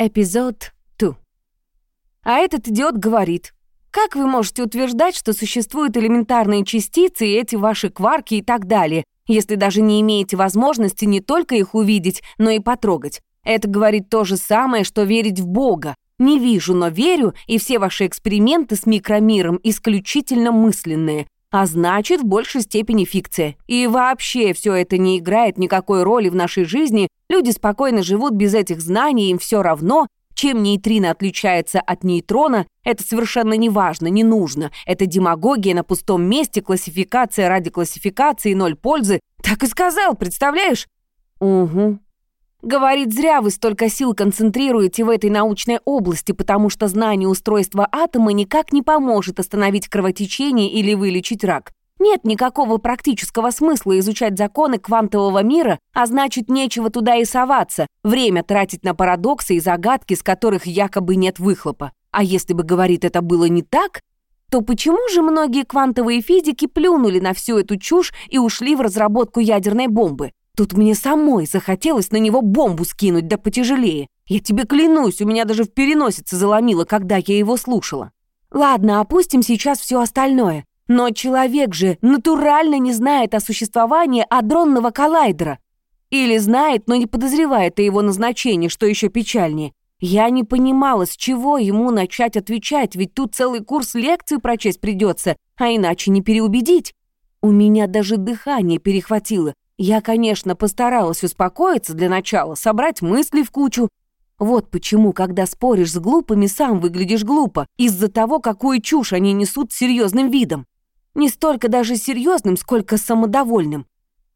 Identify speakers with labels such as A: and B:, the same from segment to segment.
A: Эпизод 2. А этот идиот говорит, как вы можете утверждать, что существуют элементарные частицы и эти ваши кварки и так далее, если даже не имеете возможности не только их увидеть, но и потрогать? Это говорит то же самое, что верить в Бога. Не вижу, но верю, и все ваши эксперименты с микромиром исключительно мысленные а значит, в большей степени фикция. И вообще все это не играет никакой роли в нашей жизни, люди спокойно живут без этих знаний, им все равно, чем нейтрино отличается от нейтрона, это совершенно не важно, не нужно. Это демагогия на пустом месте, классификация ради классификации, ноль пользы. Так и сказал, представляешь? Угу, Говорит, зря вы столько сил концентрируете в этой научной области, потому что знание устройства атома никак не поможет остановить кровотечение или вылечить рак. Нет никакого практического смысла изучать законы квантового мира, а значит, нечего туда и соваться, время тратить на парадоксы и загадки, с которых якобы нет выхлопа. А если бы, говорит, это было не так, то почему же многие квантовые физики плюнули на всю эту чушь и ушли в разработку ядерной бомбы? Тут мне самой захотелось на него бомбу скинуть, да потяжелее. Я тебе клянусь, у меня даже в переносице заломило, когда я его слушала. Ладно, опустим сейчас все остальное. Но человек же натурально не знает о существовании адронного коллайдера. Или знает, но не подозревает о его назначении, что еще печальнее. Я не понимала, с чего ему начать отвечать, ведь тут целый курс лекций прочесть придется, а иначе не переубедить. У меня даже дыхание перехватило. Я, конечно, постаралась успокоиться для начала, собрать мысли в кучу. Вот почему, когда споришь с глупыми, сам выглядишь глупо, из-за того, какую чушь они несут серьезным видом. Не столько даже серьезным, сколько самодовольным.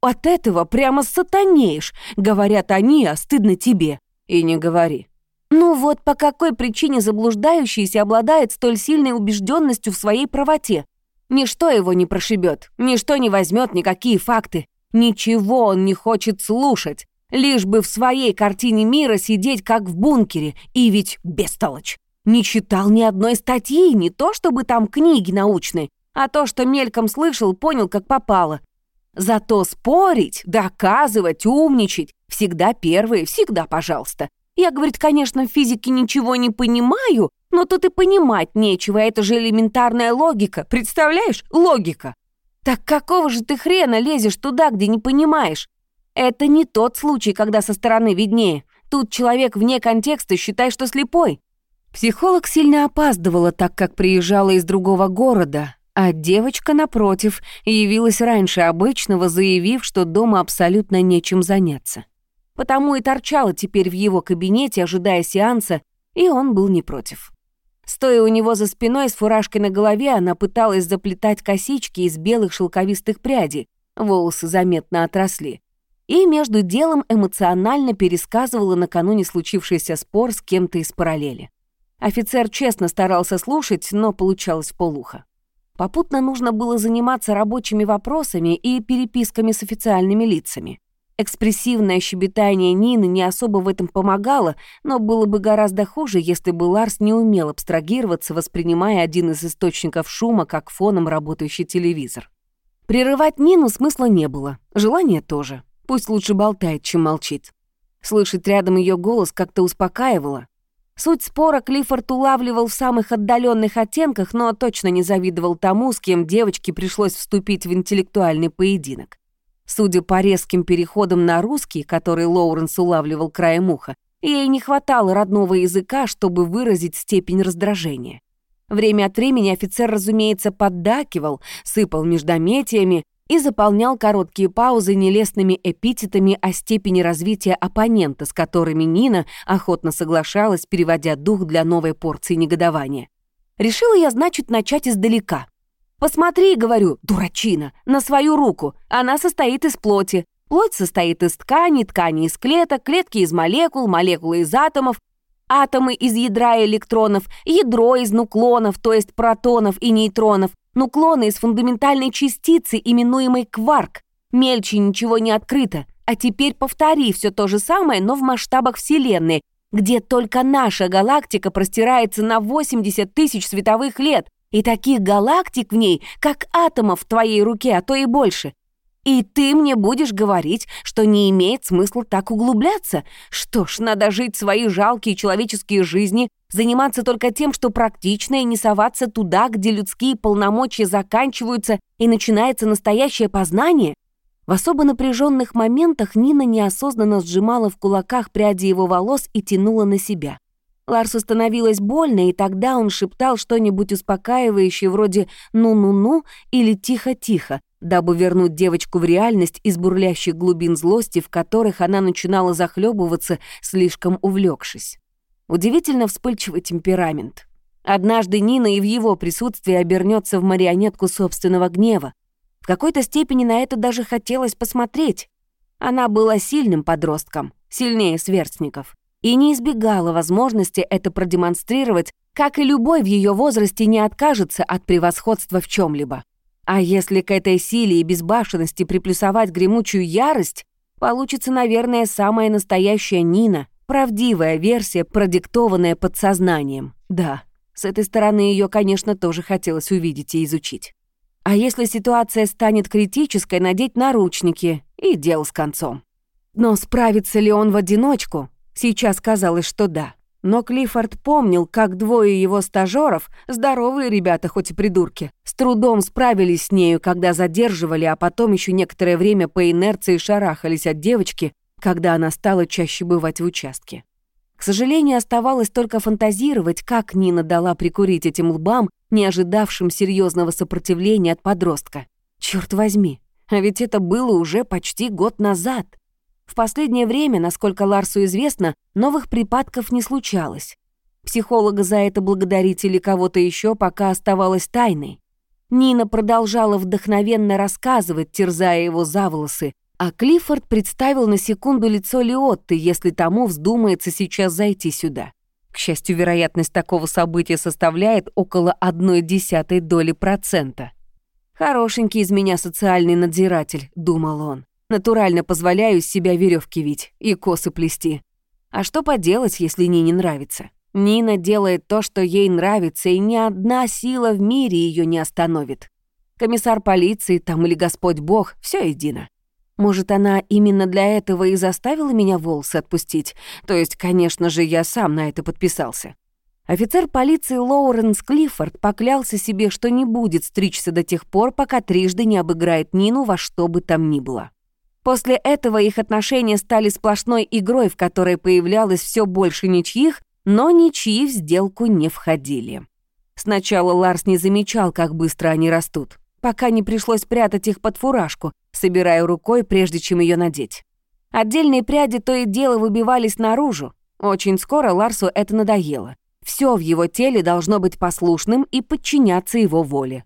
A: От этого прямо сатанеешь, говорят они, а стыдно тебе. И не говори. Ну вот по какой причине заблуждающийся обладает столь сильной убежденностью в своей правоте. Ничто его не прошибет, ничто не возьмет никакие факты. Ничего он не хочет слушать, лишь бы в своей картине мира сидеть как в бункере, и ведь бестолочь. Не читал ни одной статьи, не то чтобы там книги научные, а то, что мельком слышал, понял, как попало. Зато спорить, доказывать, умничать всегда первые, всегда пожалуйста. Я, говорит, конечно, в физике ничего не понимаю, но тут и понимать нечего, это же элементарная логика, представляешь? Логика. Так какого же ты хрена лезешь туда, где не понимаешь? Это не тот случай, когда со стороны виднее. Тут человек вне контекста, считай, что слепой. Психолог сильно опаздывала, так как приезжала из другого города, а девочка, напротив, явилась раньше обычного, заявив, что дома абсолютно нечем заняться. Потому и торчала теперь в его кабинете, ожидая сеанса, и он был не против. Стоя у него за спиной с фуражкой на голове, она пыталась заплетать косички из белых шелковистых прядей, волосы заметно отросли. И между делом эмоционально пересказывала накануне случившийся спор с кем-то из параллели. Офицер честно старался слушать, но получалось полуха. Попутно нужно было заниматься рабочими вопросами и переписками с официальными лицами. Экспрессивное щебетание Нины не особо в этом помогало, но было бы гораздо хуже, если бы Ларс не умел абстрагироваться, воспринимая один из источников шума как фоном работающий телевизор. Прерывать Нину смысла не было, желания тоже. Пусть лучше болтает, чем молчит. Слышать рядом ее голос как-то успокаивало. Суть спора Клиффорд улавливал в самых отдаленных оттенках, но точно не завидовал тому, с кем девочке пришлось вступить в интеллектуальный поединок. Судя по резким переходам на русский, который Лоуренс улавливал краем уха, ей не хватало родного языка, чтобы выразить степень раздражения. Время от времени офицер, разумеется, поддакивал, сыпал междометиями и заполнял короткие паузы нелестными эпитетами о степени развития оппонента, с которыми Нина охотно соглашалась, переводя дух для новой порции негодования. Решила я, значит, начать издалека. «Посмотри, — говорю, — дурачина, на свою руку. Она состоит из плоти. Плоть состоит из ткани, ткани из клеток, клетки из молекул, молекулы из атомов, атомы из ядра и электронов, ядро из нуклонов, то есть протонов и нейтронов, нуклоны из фундаментальной частицы, именуемой кварк. Мельче ничего не открыто. А теперь повтори все то же самое, но в масштабах Вселенной, где только наша галактика простирается на 80 тысяч световых лет, и таких галактик в ней, как атомов в твоей руке, а то и больше. И ты мне будешь говорить, что не имеет смысла так углубляться? Что ж, надо жить свои жалкие человеческие жизни, заниматься только тем, что практично, и не соваться туда, где людские полномочия заканчиваются и начинается настоящее познание? В особо напряженных моментах Нина неосознанно сжимала в кулаках пряди его волос и тянула на себя. Ларсу становилось больно, и тогда он шептал что-нибудь успокаивающее вроде «ну-ну-ну» или «тихо-тихо», дабы вернуть девочку в реальность из бурлящих глубин злости, в которых она начинала захлебываться, слишком увлекшись. Удивительно вспыльчивый темперамент. Однажды Нина и в его присутствии обернется в марионетку собственного гнева. В какой-то степени на это даже хотелось посмотреть. Она была сильным подростком, сильнее сверстников, и не избегала возможности это продемонстрировать, как и любой в ее возрасте не откажется от превосходства в чем либо а если к этой силе и безбашенности приплюсовать гремучую ярость, получится, наверное, самая настоящая Нина, правдивая версия, продиктованная подсознанием. Да, с этой стороны ее, конечно, тоже хотелось увидеть и изучить. А если ситуация станет критической, надеть наручники и дело с концом. Но справится ли он в одиночку? Сейчас казалось, что да. Но Клиффорд помнил, как двое его стажеров, здоровые ребята, хоть и придурки, с трудом справились с нею, когда задерживали, а потом еще некоторое время по инерции шарахались от девочки, когда она стала чаще бывать в участке. К сожалению, оставалось только фантазировать, как Нина дала прикурить этим лбам, не ожидавшим серьезного сопротивления от подростка. Черт возьми, а ведь это было уже почти год назад. В последнее время, насколько Ларсу известно, новых припадков не случалось. Психолога за это благодарить или кого-то еще пока оставалось тайной. Нина продолжала вдохновенно рассказывать, терзая его за волосы, а Клиффорд представил на секунду лицо Лиотты, если тому вздумается сейчас зайти сюда. К счастью, вероятность такого события составляет около одной десятой доли процента. «Хорошенький из меня социальный надзиратель», — думал он. Натурально позволяю себя веревки вить и косы плести. А что поделать, если Нине нравится? Нина делает то, что ей нравится, и ни одна сила в мире ее не остановит. Комиссар полиции там или Господь Бог, все едино. Может, она именно для этого и заставила меня волосы отпустить? То есть, конечно же, я сам на это подписался. Офицер полиции Лоуренс Клиффорд поклялся себе, что не будет стричься до тех пор, пока трижды не обыграет Нину во что бы там ни было. После этого их отношения стали сплошной игрой, в которой появлялось все больше ничьих, но ничьи в сделку не входили. Сначала Ларс не замечал, как быстро они растут, пока не пришлось прятать их под фуражку, собирая рукой, прежде чем ее надеть. Отдельные пряди то и дело выбивались наружу. Очень скоро Ларсу это надоело. Все в его теле должно быть послушным и подчиняться его воле.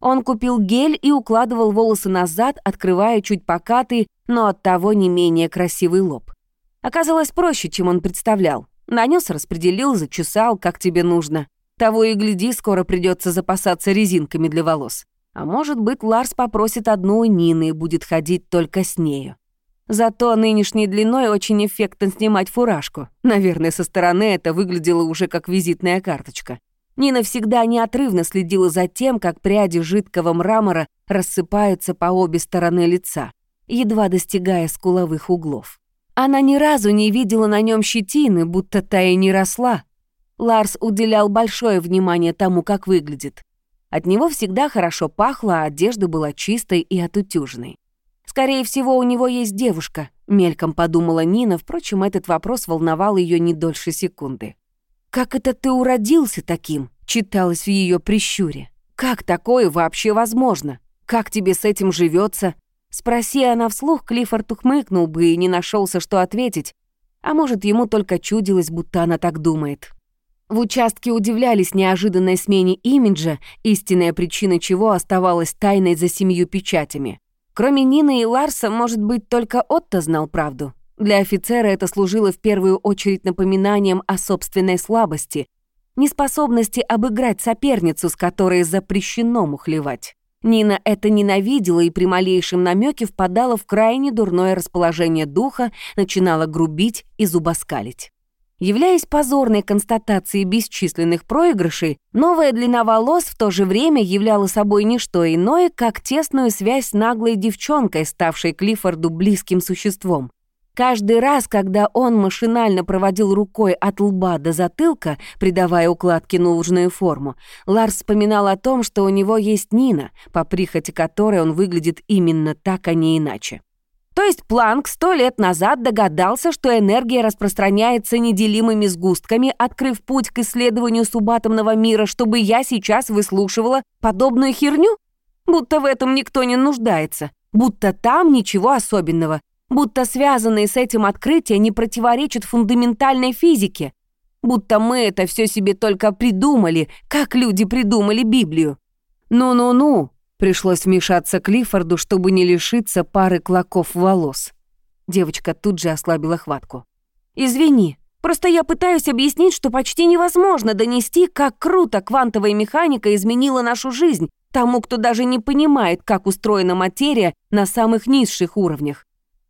A: Он купил гель и укладывал волосы назад, открывая чуть покатый, но оттого не менее красивый лоб. Оказалось проще, чем он представлял. Нанес, распределил, зачесал, как тебе нужно. Того и гляди, скоро придется запасаться резинками для волос. А может быть, Ларс попросит одну у Нины и будет ходить только с нею. Зато нынешней длиной очень эффектно снимать фуражку. Наверное, со стороны это выглядело уже как визитная карточка. Нина всегда неотрывно следила за тем, как пряди жидкого мрамора рассыпаются по обе стороны лица, едва достигая скуловых углов. Она ни разу не видела на нем щетины, будто та и не росла. Ларс уделял большое внимание тому, как выглядит. От него всегда хорошо пахло, а одежда была чистой и отутюженной. «Скорее всего, у него есть девушка», — мельком подумала Нина, впрочем, этот вопрос волновал ее не дольше секунды. «Как это ты уродился таким?» — читалось в ее прищуре. «Как такое вообще возможно? Как тебе с этим живется? Спроси она вслух, Клиффорд ухмыкнул бы и не нашелся, что ответить. А может, ему только чудилось, будто она так думает. В участке удивлялись неожиданной смене имиджа, истинная причина чего оставалась тайной за семью печатями. Кроме Нины и Ларса, может быть, только Отто знал правду. Для офицера это служило в первую очередь напоминанием о собственной слабости, неспособности обыграть соперницу, с которой запрещено мухлевать. Нина это ненавидела и при малейшем намеке впадала в крайне дурное расположение духа, начинала грубить и зубоскалить. Являясь позорной констатацией бесчисленных проигрышей, новая длина волос в то же время являла собой не что иное, как тесную связь с наглой девчонкой, ставшей Клиффорду близким существом. Каждый раз, когда он машинально проводил рукой от лба до затылка, придавая укладке нужную форму, Ларс вспоминал о том, что у него есть Нина, по прихоти которой он выглядит именно так, а не иначе. То есть Планк сто лет назад догадался, что энергия распространяется неделимыми сгустками, открыв путь к исследованию субатомного мира, чтобы я сейчас выслушивала подобную херню? Будто в этом никто не нуждается, будто там ничего особенного, будто связанные с этим открытия не противоречат фундаментальной физике, будто мы это все себе только придумали, как люди придумали Библию. Ну-ну-ну, Пришлось вмешаться Клиффорду, чтобы не лишиться пары клоков волос. Девочка тут же ослабила хватку. «Извини, просто я пытаюсь объяснить, что почти невозможно донести, как круто квантовая механика изменила нашу жизнь тому, кто даже не понимает, как устроена материя на самых низших уровнях.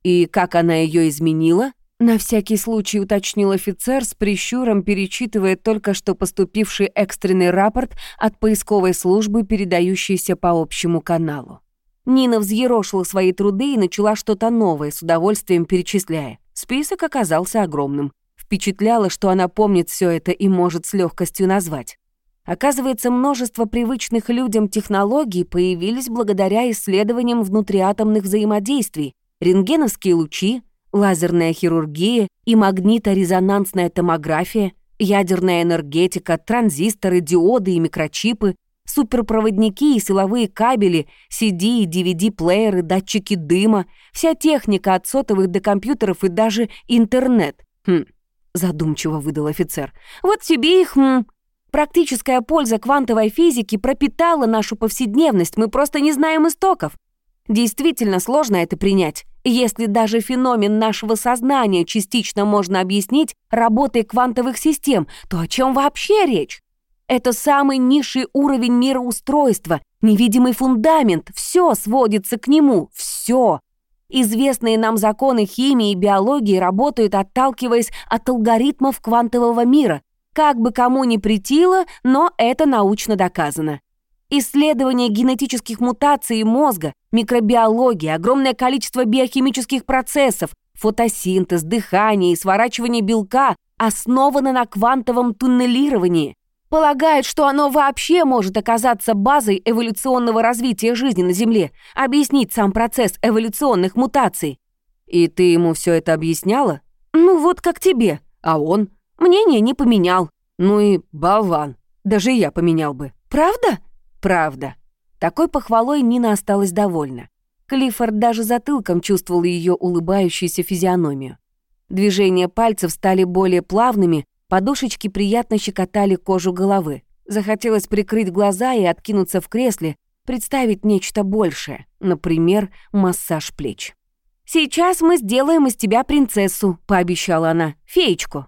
A: И как она ее изменила, на всякий случай уточнил офицер с прищуром, перечитывая только что поступивший экстренный рапорт от поисковой службы, передающийся по общему каналу. Нина взъерошила свои труды и начала что-то новое, с удовольствием перечисляя. Список оказался огромным. Впечатляло, что она помнит все это и может с легкостью назвать. Оказывается, множество привычных людям технологий появились благодаря исследованиям внутриатомных взаимодействий, рентгеновские лучи, лазерная хирургия и магниторезонансная томография, ядерная энергетика, транзисторы, диоды и микрочипы, суперпроводники и силовые кабели, CD и DVD-плееры, датчики дыма, вся техника от сотовых до компьютеров и даже интернет. Хм, задумчиво выдал офицер. Вот тебе их, хм. Практическая польза квантовой физики пропитала нашу повседневность, мы просто не знаем истоков. Действительно сложно это принять. Если даже феномен нашего сознания частично можно объяснить работой квантовых систем, то о чем вообще речь? Это самый низший уровень мироустройства, невидимый фундамент, все сводится к нему, все. Известные нам законы химии и биологии работают, отталкиваясь от алгоритмов квантового мира. Как бы кому ни притило, но это научно доказано. Исследование генетических мутаций мозга, микробиология, огромное количество биохимических процессов, фотосинтез, дыхание и сворачивание белка основано на квантовом туннелировании. Полагает, что оно вообще может оказаться базой эволюционного развития жизни на Земле, объяснить сам процесс эволюционных мутаций. И ты ему все это объясняла? Ну вот как тебе. А он? Мнение не поменял. Ну и болван. Даже я поменял бы. Правда? Правда. Такой похвалой Нина осталась довольна. Клиффорд даже затылком чувствовал ее улыбающуюся физиономию. Движения пальцев стали более плавными, подушечки приятно щекотали кожу головы. Захотелось прикрыть глаза и откинуться в кресле, представить нечто большее, например, массаж плеч. «Сейчас мы сделаем из тебя принцессу», — пообещала она, — «феечку».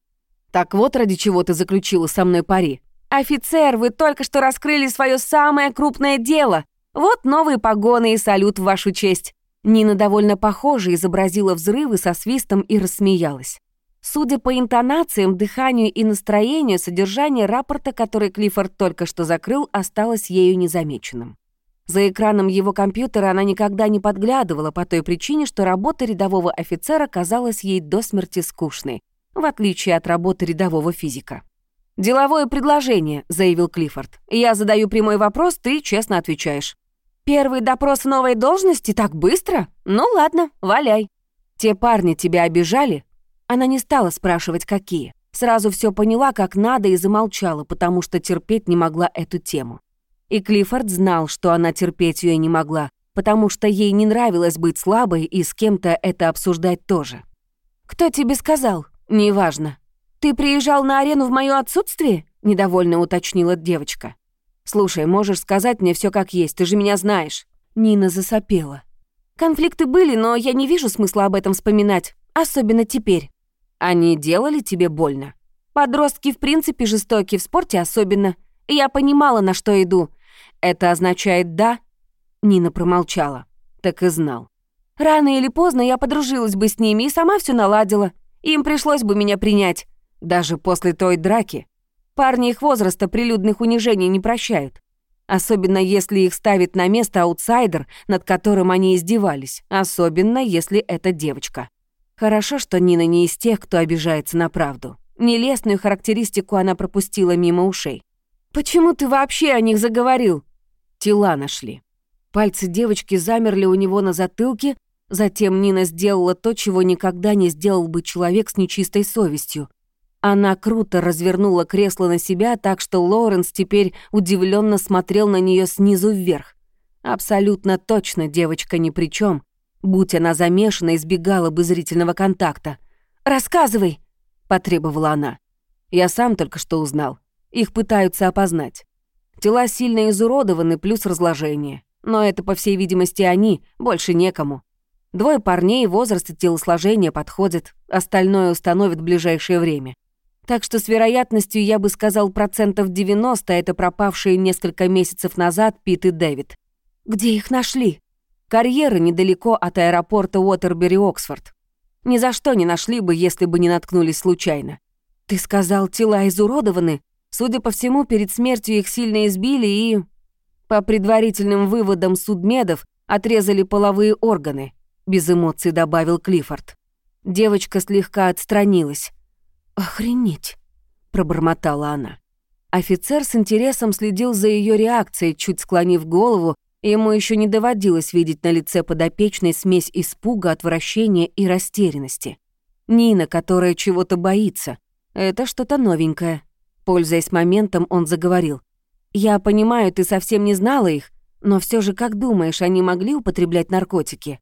A: «Так вот ради чего ты заключила со мной пари. «Офицер, вы только что раскрыли свое самое крупное дело. Вот новые погоны и салют в вашу честь». Нина довольно похоже изобразила взрывы со свистом и рассмеялась. Судя по интонациям, дыханию и настроению, содержание рапорта, который Клиффорд только что закрыл, осталось ею незамеченным. За экраном его компьютера она никогда не подглядывала по той причине, что работа рядового офицера казалась ей до смерти скучной, в отличие от работы рядового физика. «Деловое предложение», — заявил Клиффорд. «Я задаю прямой вопрос, ты честно отвечаешь». «Первый допрос в новой должности так быстро? Ну ладно, валяй». «Те парни тебя обижали?» Она не стала спрашивать, какие. Сразу все поняла, как надо, и замолчала, потому что терпеть не могла эту тему. И Клиффорд знал, что она терпеть ее не могла, потому что ей не нравилось быть слабой и с кем-то это обсуждать тоже. «Кто тебе сказал?» «Неважно. «Ты приезжал на арену в моё отсутствие?» — недовольно уточнила девочка. «Слушай, можешь сказать мне всё как есть, ты же меня знаешь». Нина засопела. «Конфликты были, но я не вижу смысла об этом вспоминать, особенно теперь». «Они делали тебе больно?» «Подростки в принципе жестоки, в спорте особенно. Я понимала, на что иду. Это означает «да»?» Нина промолчала. Так и знал. «Рано или поздно я подружилась бы с ними и сама всё наладила. Им пришлось бы меня принять. Даже после той драки. Парни их возраста прилюдных унижений не прощают. Особенно если их ставит на место аутсайдер, над которым они издевались. Особенно если это девочка. Хорошо, что Нина не из тех, кто обижается на правду. Нелестную характеристику она пропустила мимо ушей. «Почему ты вообще о них заговорил?» Тела нашли. Пальцы девочки замерли у него на затылке, затем Нина сделала то, чего никогда не сделал бы человек с нечистой совестью. Она круто развернула кресло на себя, так что Лоуренс теперь удивленно смотрел на нее снизу вверх. Абсолютно точно девочка ни при чем. Будь она замешана, избегала бы зрительного контакта. «Рассказывай!» — потребовала она. Я сам только что узнал. Их пытаются опознать. Тела сильно изуродованы, плюс разложение. Но это, по всей видимости, они, больше некому. Двое парней, возраст и телосложение подходят, остальное установят в ближайшее время. Так что с вероятностью, я бы сказал, процентов 90 это пропавшие несколько месяцев назад Пит и Дэвид. Где их нашли? Карьеры недалеко от аэропорта Уотербери-Оксфорд. Ни за что не нашли бы, если бы не наткнулись случайно. Ты сказал, тела изуродованы? Судя по всему, перед смертью их сильно избили и... По предварительным выводам судмедов отрезали половые органы, без эмоций добавил Клиффорд. Девочка слегка отстранилась. «Охренеть!» — пробормотала она. Офицер с интересом следил за ее реакцией, чуть склонив голову, ему еще не доводилось видеть на лице подопечной смесь испуга, отвращения и растерянности. Нина, которая чего-то боится. Это что-то новенькое. Пользуясь моментом, он заговорил. «Я понимаю, ты совсем не знала их, но все же, как думаешь, они могли употреблять наркотики?»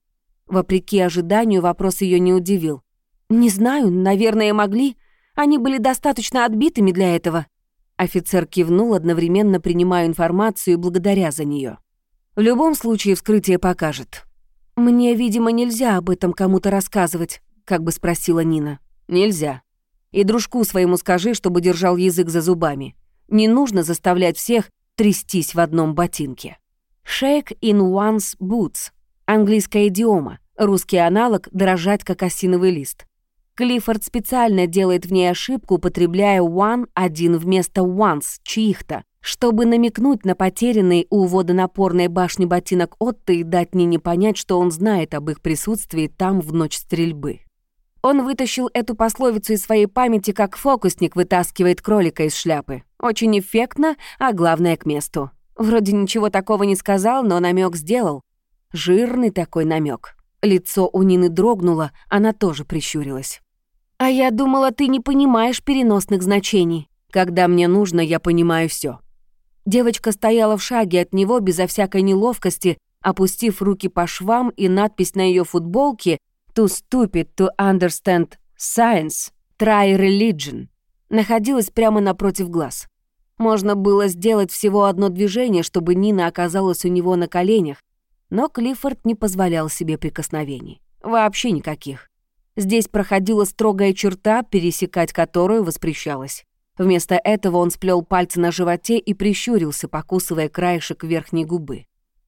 A: Вопреки ожиданию, вопрос ее не удивил. «Не знаю, наверное, могли. Они были достаточно отбитыми для этого». Офицер кивнул, одновременно принимая информацию и благодаря за нее. «В любом случае вскрытие покажет». «Мне, видимо, нельзя об этом кому-то рассказывать», — как бы спросила Нина. «Нельзя. И дружку своему скажи, чтобы держал язык за зубами. Не нужно заставлять всех трястись в одном ботинке». «Shake in one's boots» — английская идиома, русский аналог «дрожать, как осиновый лист». Клиффорд специально делает в ней ошибку, употребляя one один вместо once чьих-то, чтобы намекнуть на потерянный у водонапорной башни ботинок Отто и дать Нине понять, что он знает об их присутствии там в ночь стрельбы. Он вытащил эту пословицу из своей памяти, как фокусник вытаскивает кролика из шляпы. Очень эффектно, а главное к месту. Вроде ничего такого не сказал, но намек сделал. Жирный такой намек. Лицо у Нины дрогнуло, она тоже прищурилась. «А я думала, ты не понимаешь переносных значений. Когда мне нужно, я понимаю все. Девочка стояла в шаге от него безо всякой неловкости, опустив руки по швам и надпись на ее футболке «Too stupid to understand science, try religion» находилась прямо напротив глаз. Можно было сделать всего одно движение, чтобы Нина оказалась у него на коленях, но Клиффорд не позволял себе прикосновений. Вообще никаких. Здесь проходила строгая черта, пересекать которую воспрещалось. Вместо этого он сплел пальцы на животе и прищурился, покусывая краешек верхней губы.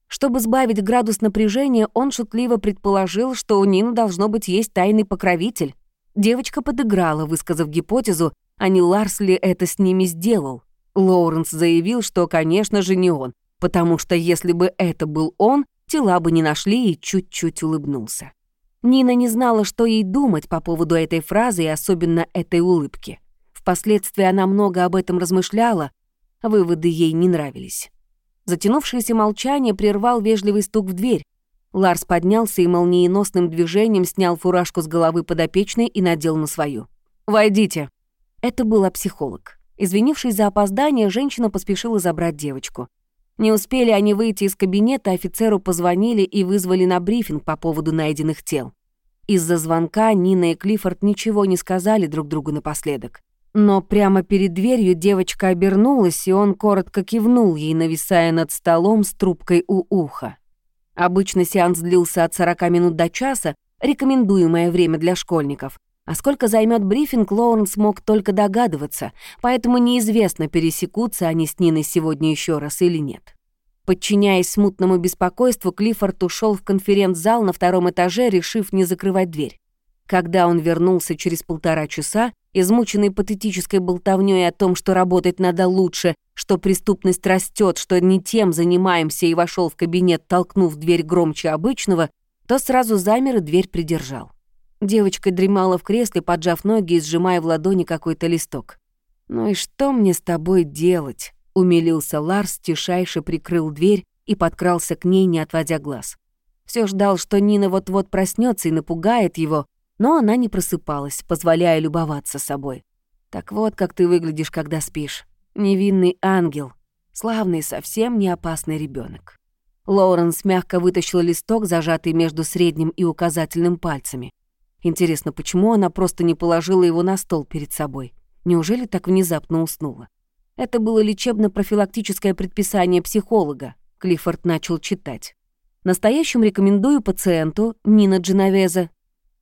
A: Чтобы сбавить градус напряжения, он шутливо предположил, что у Нины должно быть есть тайный покровитель. Девочка подыграла, высказав гипотезу, а не Ларс ли это с ними сделал. Лоуренс заявил, что, конечно же, не он, потому что если бы это был он, тела бы не нашли и чуть-чуть улыбнулся. Нина не знала, что ей думать по поводу этой фразы и особенно этой улыбки. Впоследствии она много об этом размышляла, выводы ей не нравились. Затянувшееся молчание прервал вежливый стук в дверь. Ларс поднялся и молниеносным движением снял фуражку с головы подопечной и надел на свою. «Войдите». Это была психолог. Извинившись за опоздание, женщина поспешила забрать девочку. Не успели они выйти из кабинета, офицеру позвонили и вызвали на брифинг по поводу найденных тел. Из-за звонка Нина и Клиффорд ничего не сказали друг другу напоследок. Но прямо перед дверью девочка обернулась, и он коротко кивнул ей, нависая над столом с трубкой у уха. Обычно сеанс длился от 40 минут до часа, рекомендуемое время для школьников. А сколько займет брифинг, Лоурен смог только догадываться, поэтому неизвестно, пересекутся они с Ниной сегодня еще раз или нет. Подчиняясь смутному беспокойству, Клиффорд ушел в конференц-зал на втором этаже, решив не закрывать дверь. Когда он вернулся через полтора часа, измученный патетической болтовнёй о том, что работать надо лучше, что преступность растет, что не тем занимаемся, и вошел в кабинет, толкнув дверь громче обычного, то сразу замер и дверь придержал. Девочка дремала в кресле, поджав ноги и сжимая в ладони какой-то листок. «Ну и что мне с тобой делать?» — умилился Ларс, тишайше прикрыл дверь и подкрался к ней, не отводя глаз. Все ждал, что Нина вот-вот проснется и напугает его, но она не просыпалась, позволяя любоваться собой. Так вот, как ты выглядишь, когда спишь. Невинный ангел, славный, совсем не опасный ребенок. Лоуренс мягко вытащил листок, зажатый между средним и указательным пальцами. Интересно, почему она просто не положила его на стол перед собой? Неужели так внезапно уснула? Это было лечебно-профилактическое предписание психолога. Клиффорд начал читать. Настоящим рекомендую пациенту, Нина Дженовеза,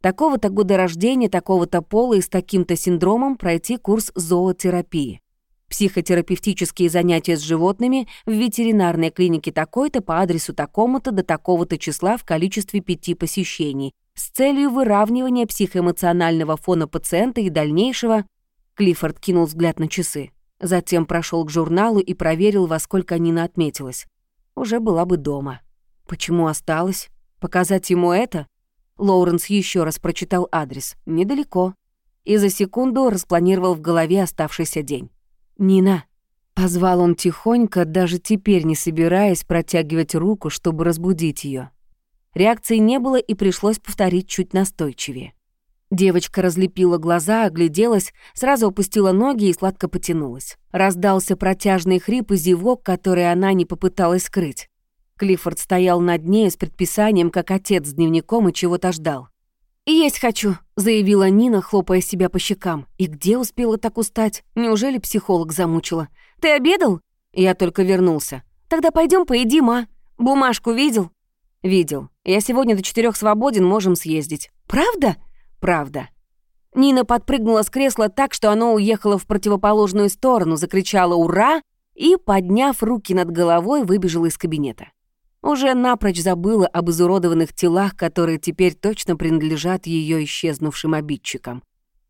A: такого-то года рождения, такого-то пола и с таким-то синдромом пройти курс зоотерапии. Психотерапевтические занятия с животными в ветеринарной клинике такой-то по адресу такому-то до такого-то числа в количестве пяти посещений с целью выравнивания психоэмоционального фона пациента и дальнейшего... Клиффорд кинул взгляд на часы. Затем прошел к журналу и проверил, во сколько Нина отметилась. Уже была бы дома. Почему осталась? Показать ему это? Лоуренс еще раз прочитал адрес. Недалеко. И за секунду распланировал в голове оставшийся день. «Нина!» Позвал он тихонько, даже теперь не собираясь протягивать руку, чтобы разбудить ее. Реакции не было, и пришлось повторить чуть настойчивее. Девочка разлепила глаза, огляделась, сразу опустила ноги и сладко потянулась. Раздался протяжный хрип и зевок, который она не попыталась скрыть. Клиффорд стоял над ней с предписанием, как отец с дневником, и чего-то ждал. «Есть хочу», — заявила Нина, хлопая себя по щекам. «И где успела так устать? Неужели психолог замучила? Ты обедал?» Я только вернулся. «Тогда пойдем поедим, а? Бумажку видел?» «Видел. Я сегодня до четырех свободен, можем съездить». «Правда?» «Правда». Нина подпрыгнула с кресла так, что оно уехало в противоположную сторону, закричала «Ура!» и, подняв руки над головой, выбежала из кабинета. Уже напрочь забыла об изуродованных телах, которые теперь точно принадлежат ее исчезнувшим обидчикам.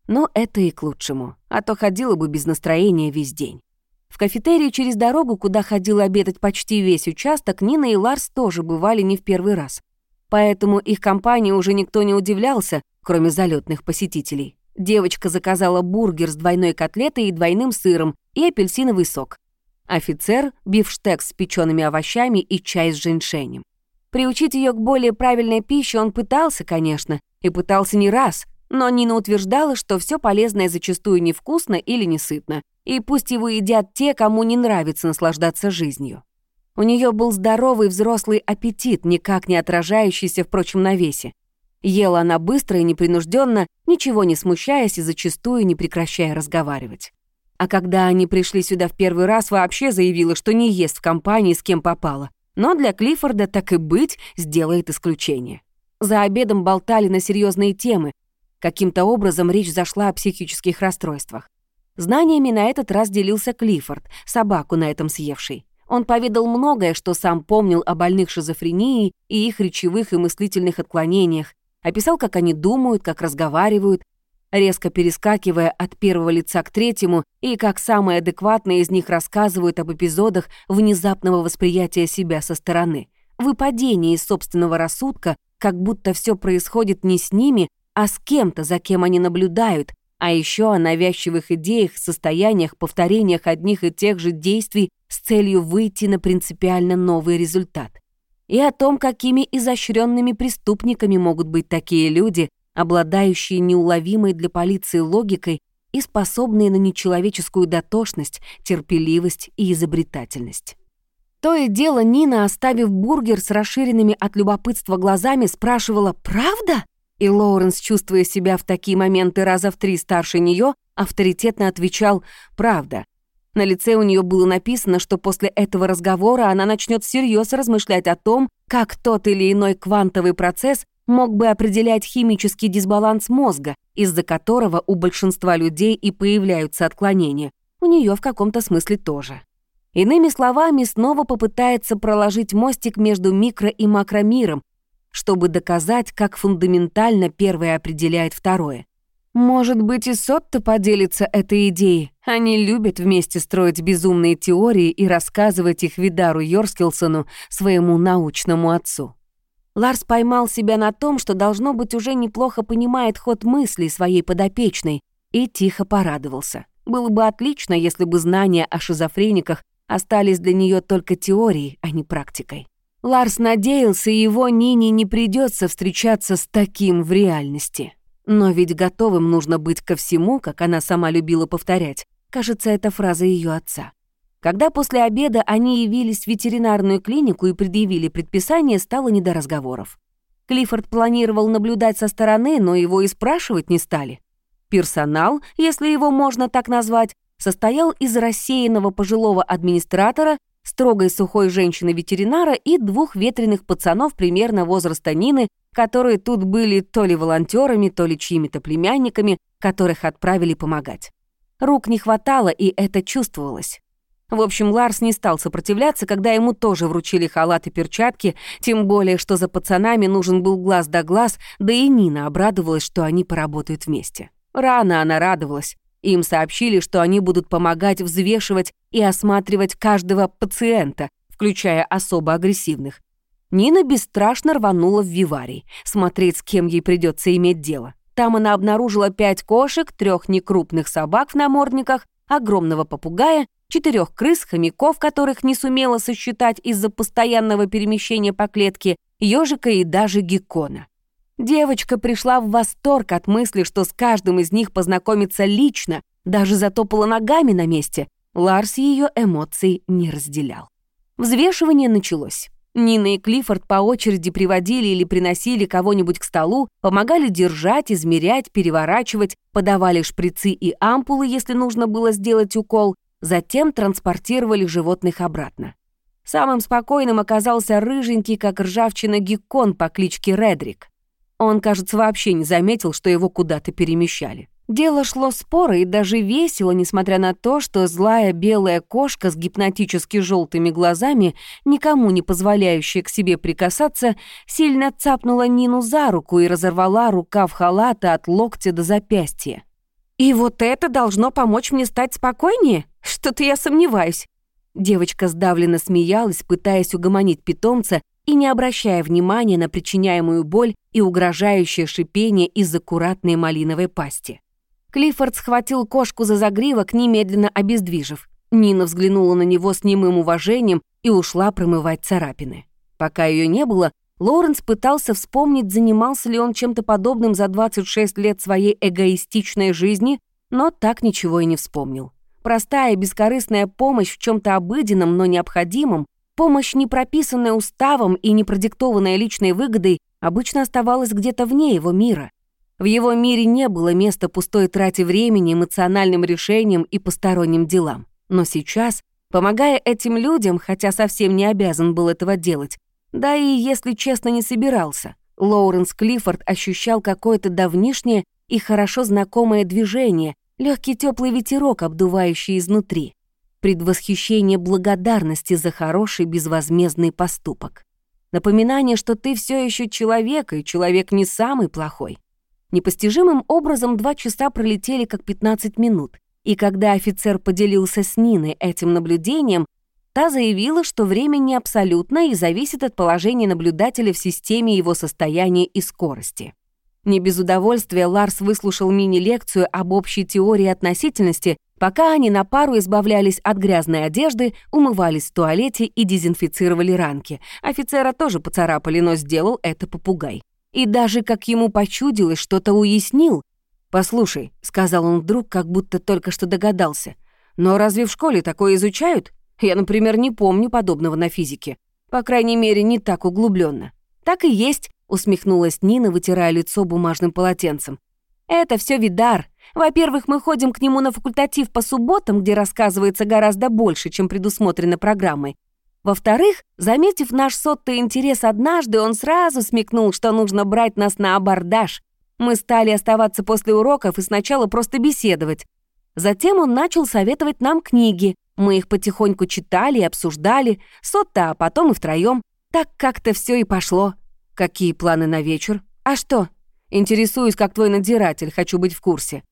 A: Но это и к лучшему, а то ходила бы без настроения весь день. В кафетерии через дорогу, куда ходил обедать почти весь участок, Нина и Ларс тоже бывали не в первый раз. Поэтому их компании уже никто не удивлялся, кроме залетных посетителей. Девочка заказала бургер с двойной котлетой и двойным сыром и апельсиновый сок офицер, бифштекс с печеными овощами и чай с женьшенем. Приучить ее к более правильной пище он пытался, конечно, и пытался не раз, но Нина утверждала, что все полезное зачастую невкусно или несытно, и пусть его едят те, кому не нравится наслаждаться жизнью. У нее был здоровый взрослый аппетит, никак не отражающийся, впрочем, на весе. Ела она быстро и непринужденно, ничего не смущаясь и зачастую не прекращая разговаривать. А когда они пришли сюда в первый раз, вообще заявила, что не ест в компании с кем попало. Но для Клиффорда так и быть сделает исключение. За обедом болтали на серьезные темы. Каким-то образом речь зашла о психических расстройствах. Знаниями на этот раз делился Клиффорд, собаку на этом съевший. Он поведал многое, что сам помнил о больных шизофренией и их речевых и мыслительных отклонениях, описал, как они думают, как разговаривают, резко перескакивая от первого лица к третьему и как самые адекватные из них рассказывают об эпизодах внезапного восприятия себя со стороны, выпадения из собственного рассудка, как будто все происходит не с ними, а с кем-то, за кем они наблюдают, а еще о навязчивых идеях, состояниях, повторениях одних и тех же действий с целью выйти на принципиально новый результат. И о том, какими изощренными преступниками могут быть такие люди, обладающие неуловимой для полиции логикой и способные на нечеловеческую дотошность, терпеливость и изобретательность. То и дело Нина, оставив бургер с расширенными от любопытства глазами, спрашивала «Правда?» И Лоуренс, чувствуя себя в такие моменты раза в три старше нее, авторитетно отвечал «Правда». На лице у нее было написано, что после этого разговора она начнет всерьез размышлять о том, как тот или иной квантовый процесс мог бы определять химический дисбаланс мозга, из-за которого у большинства людей и появляются отклонения. У нее в каком-то смысле тоже. Иными словами, снова попытается проложить мостик между микро- и макромиром, чтобы доказать, как фундаментально первое определяет второе. Может быть, и Сотто поделится этой идеей. Они любят вместе строить безумные теории и рассказывать их Видару Йорскилсону, своему научному отцу. Ларс поймал себя на том, что, должно быть, уже неплохо понимает ход мыслей своей подопечной, и тихо порадовался. Было бы отлично, если бы знания о шизофрениках остались для нее только теорией, а не практикой. Ларс надеялся, его Нине не придется встречаться с таким в реальности. Но ведь готовым нужно быть ко всему, как она сама любила повторять. Кажется, это фраза ее отца. Когда после обеда они явились в ветеринарную клинику и предъявили предписание, стало не до разговоров. Клиффорд планировал наблюдать со стороны, но его и спрашивать не стали. Персонал, если его можно так назвать, состоял из рассеянного пожилого администратора, строгой сухой женщины-ветеринара и двух ветреных пацанов примерно возраста Нины, которые тут были то ли волонтерами, то ли чьими-то племянниками, которых отправили помогать. Рук не хватало, и это чувствовалось. В общем, Ларс не стал сопротивляться, когда ему тоже вручили халат и перчатки, тем более, что за пацанами нужен был глаз да глаз, да и Нина обрадовалась, что они поработают вместе. Рано она радовалась. Им сообщили, что они будут помогать взвешивать и осматривать каждого пациента, включая особо агрессивных. Нина бесстрашно рванула в виварий, смотреть, с кем ей придется иметь дело. Там она обнаружила пять кошек, трех некрупных собак в намордниках, огромного попугая, четырех крыс, хомяков, которых не сумела сосчитать из-за постоянного перемещения по клетке, ежика и даже геккона. Девочка пришла в восторг от мысли, что с каждым из них познакомиться лично, даже затопала ногами на месте. Ларс ее эмоций не разделял. Взвешивание началось. Нина и Клиффорд по очереди приводили или приносили кого-нибудь к столу, помогали держать, измерять, переворачивать, подавали шприцы и ампулы, если нужно было сделать укол, затем транспортировали животных обратно. Самым спокойным оказался рыженький, как ржавчина, геккон по кличке Редрик. Он, кажется, вообще не заметил, что его куда-то перемещали. Дело шло споро и даже весело, несмотря на то, что злая белая кошка с гипнотически желтыми глазами, никому не позволяющая к себе прикасаться, сильно цапнула Нину за руку и разорвала рукав халата от локтя до запястья. «И вот это должно помочь мне стать спокойнее? Что-то я сомневаюсь». Девочка сдавленно смеялась, пытаясь угомонить питомца и не обращая внимания на причиняемую боль и угрожающее шипение из аккуратной малиновой пасти. Клиффорд схватил кошку за загривок, немедленно обездвижив. Нина взглянула на него с немым уважением и ушла промывать царапины. Пока ее не было, Лоуренс пытался вспомнить, занимался ли он чем-то подобным за 26 лет своей эгоистичной жизни, но так ничего и не вспомнил. Простая бескорыстная помощь в чем то обыденном, но необходимом, помощь, не прописанная уставом и не продиктованная личной выгодой, обычно оставалась где-то вне его мира. В его мире не было места пустой трате времени, эмоциональным решениям и посторонним делам. Но сейчас, помогая этим людям, хотя совсем не обязан был этого делать, да и, если честно, не собирался, Лоуренс Клиффорд ощущал какое-то давнишнее и хорошо знакомое движение, легкий теплый ветерок, обдувающий изнутри, предвосхищение благодарности за хороший безвозмездный поступок. Напоминание, что ты все еще человек, и человек не самый плохой. Непостижимым образом два часа пролетели как 15 минут, и когда офицер поделился с Ниной этим наблюдением, та заявила, что время не абсолютно и зависит от положения наблюдателя в системе его состояния и скорости. Не без удовольствия Ларс выслушал мини-лекцию об общей теории относительности, пока они на пару избавлялись от грязной одежды, умывались в туалете и дезинфицировали ранки. Офицера тоже поцарапали, но сделал это попугай и даже, как ему почудилось, что-то уяснил. «Послушай», — сказал он вдруг, как будто только что догадался, «но разве в школе такое изучают? Я, например, не помню подобного на физике. По крайней мере, не так углубленно. «Так и есть», — усмехнулась Нина, вытирая лицо бумажным полотенцем. «Это все Видар. Во-первых, мы ходим к нему на факультатив по субботам, где рассказывается гораздо больше, чем предусмотрено программой. Во-вторых, заметив наш сотый интерес однажды, он сразу смекнул, что нужно брать нас на абордаж. Мы стали оставаться после уроков и сначала просто беседовать. Затем он начал советовать нам книги. Мы их потихоньку читали и обсуждали, Сотта, а потом и втроем. Так как-то все и пошло. Какие планы на вечер? А что? Интересуюсь, как твой надзиратель, хочу быть в курсе.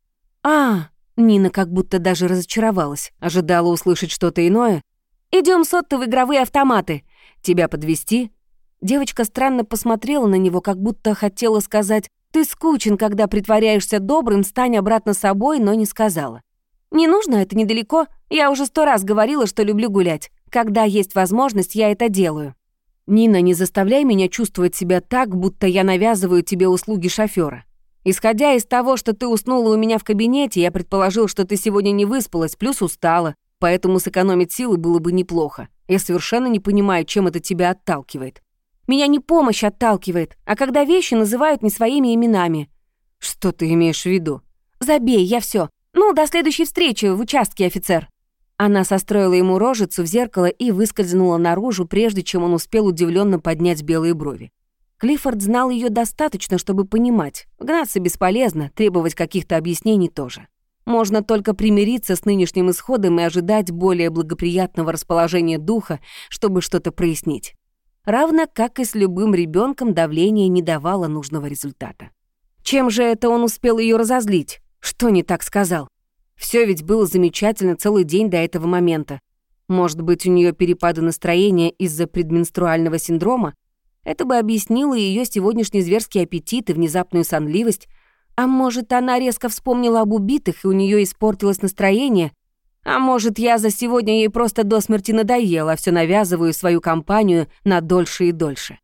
A: А, Нина как будто даже разочаровалась, ожидала услышать что-то иное. Идем Сотто в игровые автоматы. Тебя подвести? Девочка странно посмотрела на него, как будто хотела сказать «Ты скучен, когда притворяешься добрым, стань обратно собой», но не сказала. «Не нужно, это недалеко. Я уже сто раз говорила, что люблю гулять. Когда есть возможность, я это делаю». «Нина, не заставляй меня чувствовать себя так, будто я навязываю тебе услуги шофера. Исходя из того, что ты уснула у меня в кабинете, я предположил, что ты сегодня не выспалась, плюс устала, поэтому сэкономить силы было бы неплохо. Я совершенно не понимаю, чем это тебя отталкивает. Меня не помощь отталкивает, а когда вещи называют не своими именами. Что ты имеешь в виду? Забей, я все. Ну, до следующей встречи в участке, офицер. Она состроила ему рожицу в зеркало и выскользнула наружу, прежде чем он успел удивленно поднять белые брови. Клиффорд знал ее достаточно, чтобы понимать. Гнаться бесполезно, требовать каких-то объяснений тоже. Можно только примириться с нынешним исходом и ожидать более благоприятного расположения духа, чтобы что-то прояснить равно как и с любым ребенком давление не давало нужного результата. Чем же это он успел ее разозлить? Что не так сказал? Все ведь было замечательно целый день до этого момента. Может быть, у нее перепады настроения из-за предменструального синдрома? Это бы объяснило ее сегодняшний зверский аппетит и внезапную сонливость. А может, она резко вспомнила об убитых, и у нее испортилось настроение, а может, я за сегодня ей просто до смерти надоела, а все навязываю свою компанию на дольше и дольше.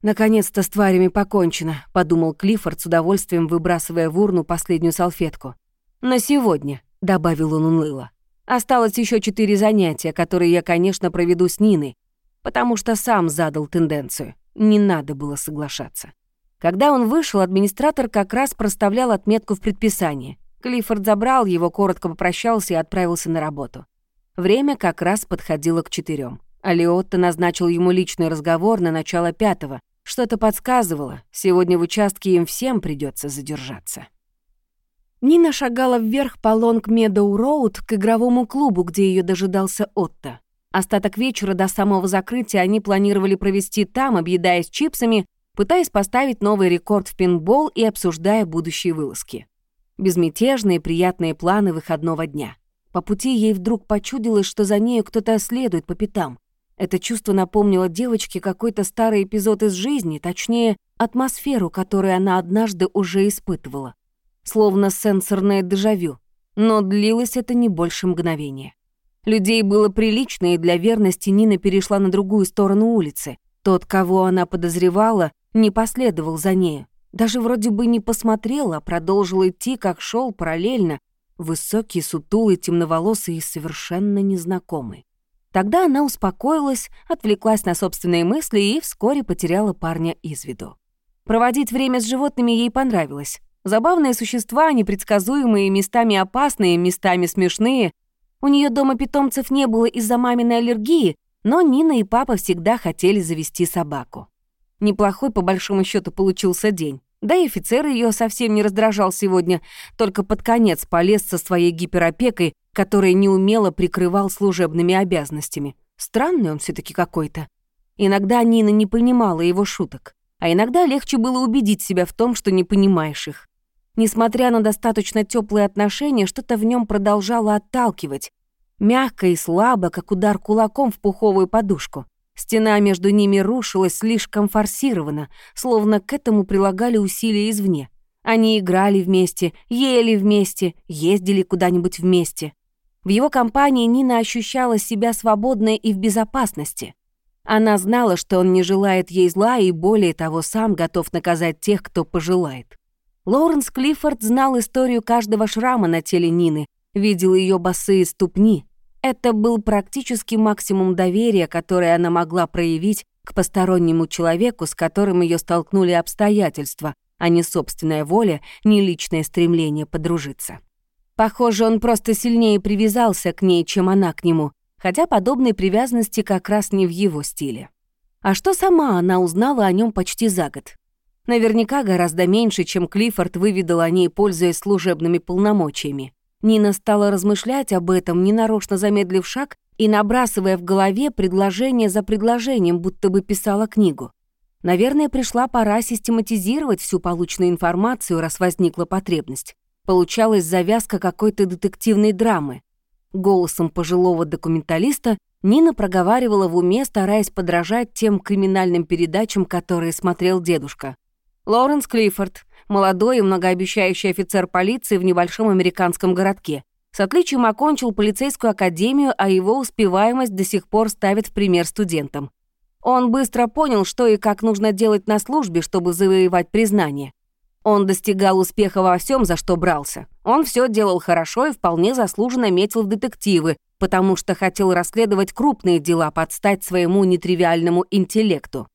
A: «Наконец-то с тварями покончено», — подумал Клиффорд с удовольствием, выбрасывая в урну последнюю салфетку. «На сегодня», — добавил он уныло. «Осталось еще четыре занятия, которые я, конечно, проведу с Ниной, потому что сам задал тенденцию. Не надо было соглашаться». Когда он вышел, администратор как раз проставлял отметку в предписании. Клиффорд забрал его, коротко попрощался и отправился на работу. Время как раз подходило к четырем. Алиотто назначил ему личный разговор на начало пятого. Что-то подсказывало, сегодня в участке им всем придется задержаться. Нина шагала вверх по Лонг-Медоу-Роуд к игровому клубу, где ее дожидался Отто. Остаток вечера до самого закрытия они планировали провести там, объедаясь чипсами, пытаясь поставить новый рекорд в пинбол и обсуждая будущие вылазки безмятежные приятные планы выходного дня. По пути ей вдруг почудилось, что за нею кто-то следует по пятам. Это чувство напомнило девочке какой-то старый эпизод из жизни, точнее, атмосферу, которую она однажды уже испытывала. Словно сенсорное дежавю. Но длилось это не больше мгновения. Людей было прилично, и для верности Нина перешла на другую сторону улицы. Тот, кого она подозревала, не последовал за нею. Даже вроде бы не посмотрел, а продолжил идти, как шел параллельно, высокий, сутулый, темноволосый и совершенно незнакомый. Тогда она успокоилась, отвлеклась на собственные мысли и вскоре потеряла парня из виду. Проводить время с животными ей понравилось. Забавные существа, непредсказуемые, местами опасные, местами смешные. У нее дома питомцев не было из-за маминой аллергии, но Нина и папа всегда хотели завести собаку. Неплохой, по большому счету получился день. Да и офицер ее совсем не раздражал сегодня, только под конец полез со своей гиперопекой, которая неумело прикрывал служебными обязанностями. Странный он все таки какой-то. Иногда Нина не понимала его шуток, а иногда легче было убедить себя в том, что не понимаешь их. Несмотря на достаточно теплые отношения, что-то в нем продолжало отталкивать, мягко и слабо, как удар кулаком в пуховую подушку. Стена между ними рушилась слишком форсированно, словно к этому прилагали усилия извне. Они играли вместе, ели вместе, ездили куда-нибудь вместе. В его компании Нина ощущала себя свободной и в безопасности. Она знала, что он не желает ей зла и, более того, сам готов наказать тех, кто пожелает. Лоуренс Клиффорд знал историю каждого шрама на теле Нины, видел ее босые ступни, это был практически максимум доверия, которое она могла проявить к постороннему человеку, с которым ее столкнули обстоятельства, а не собственная воля, не личное стремление подружиться. Похоже, он просто сильнее привязался к ней, чем она к нему, хотя подобной привязанности как раз не в его стиле. А что сама она узнала о нем почти за год? Наверняка гораздо меньше, чем Клиффорд выведал о ней, пользуясь служебными полномочиями. Нина стала размышлять об этом, ненарочно замедлив шаг и набрасывая в голове предложение за предложением, будто бы писала книгу. Наверное, пришла пора систематизировать всю полученную информацию, раз возникла потребность. Получалась завязка какой-то детективной драмы. Голосом пожилого документалиста Нина проговаривала в уме, стараясь подражать тем криминальным передачам, которые смотрел дедушка. Лоренс Клиффорд, молодой и многообещающий офицер полиции в небольшом американском городке. С отличием окончил полицейскую академию, а его успеваемость до сих пор ставит в пример студентам. Он быстро понял, что и как нужно делать на службе, чтобы завоевать признание. Он достигал успеха во всем, за что брался. Он все делал хорошо и вполне заслуженно метил в детективы, потому что хотел расследовать крупные дела под стать своему нетривиальному интеллекту.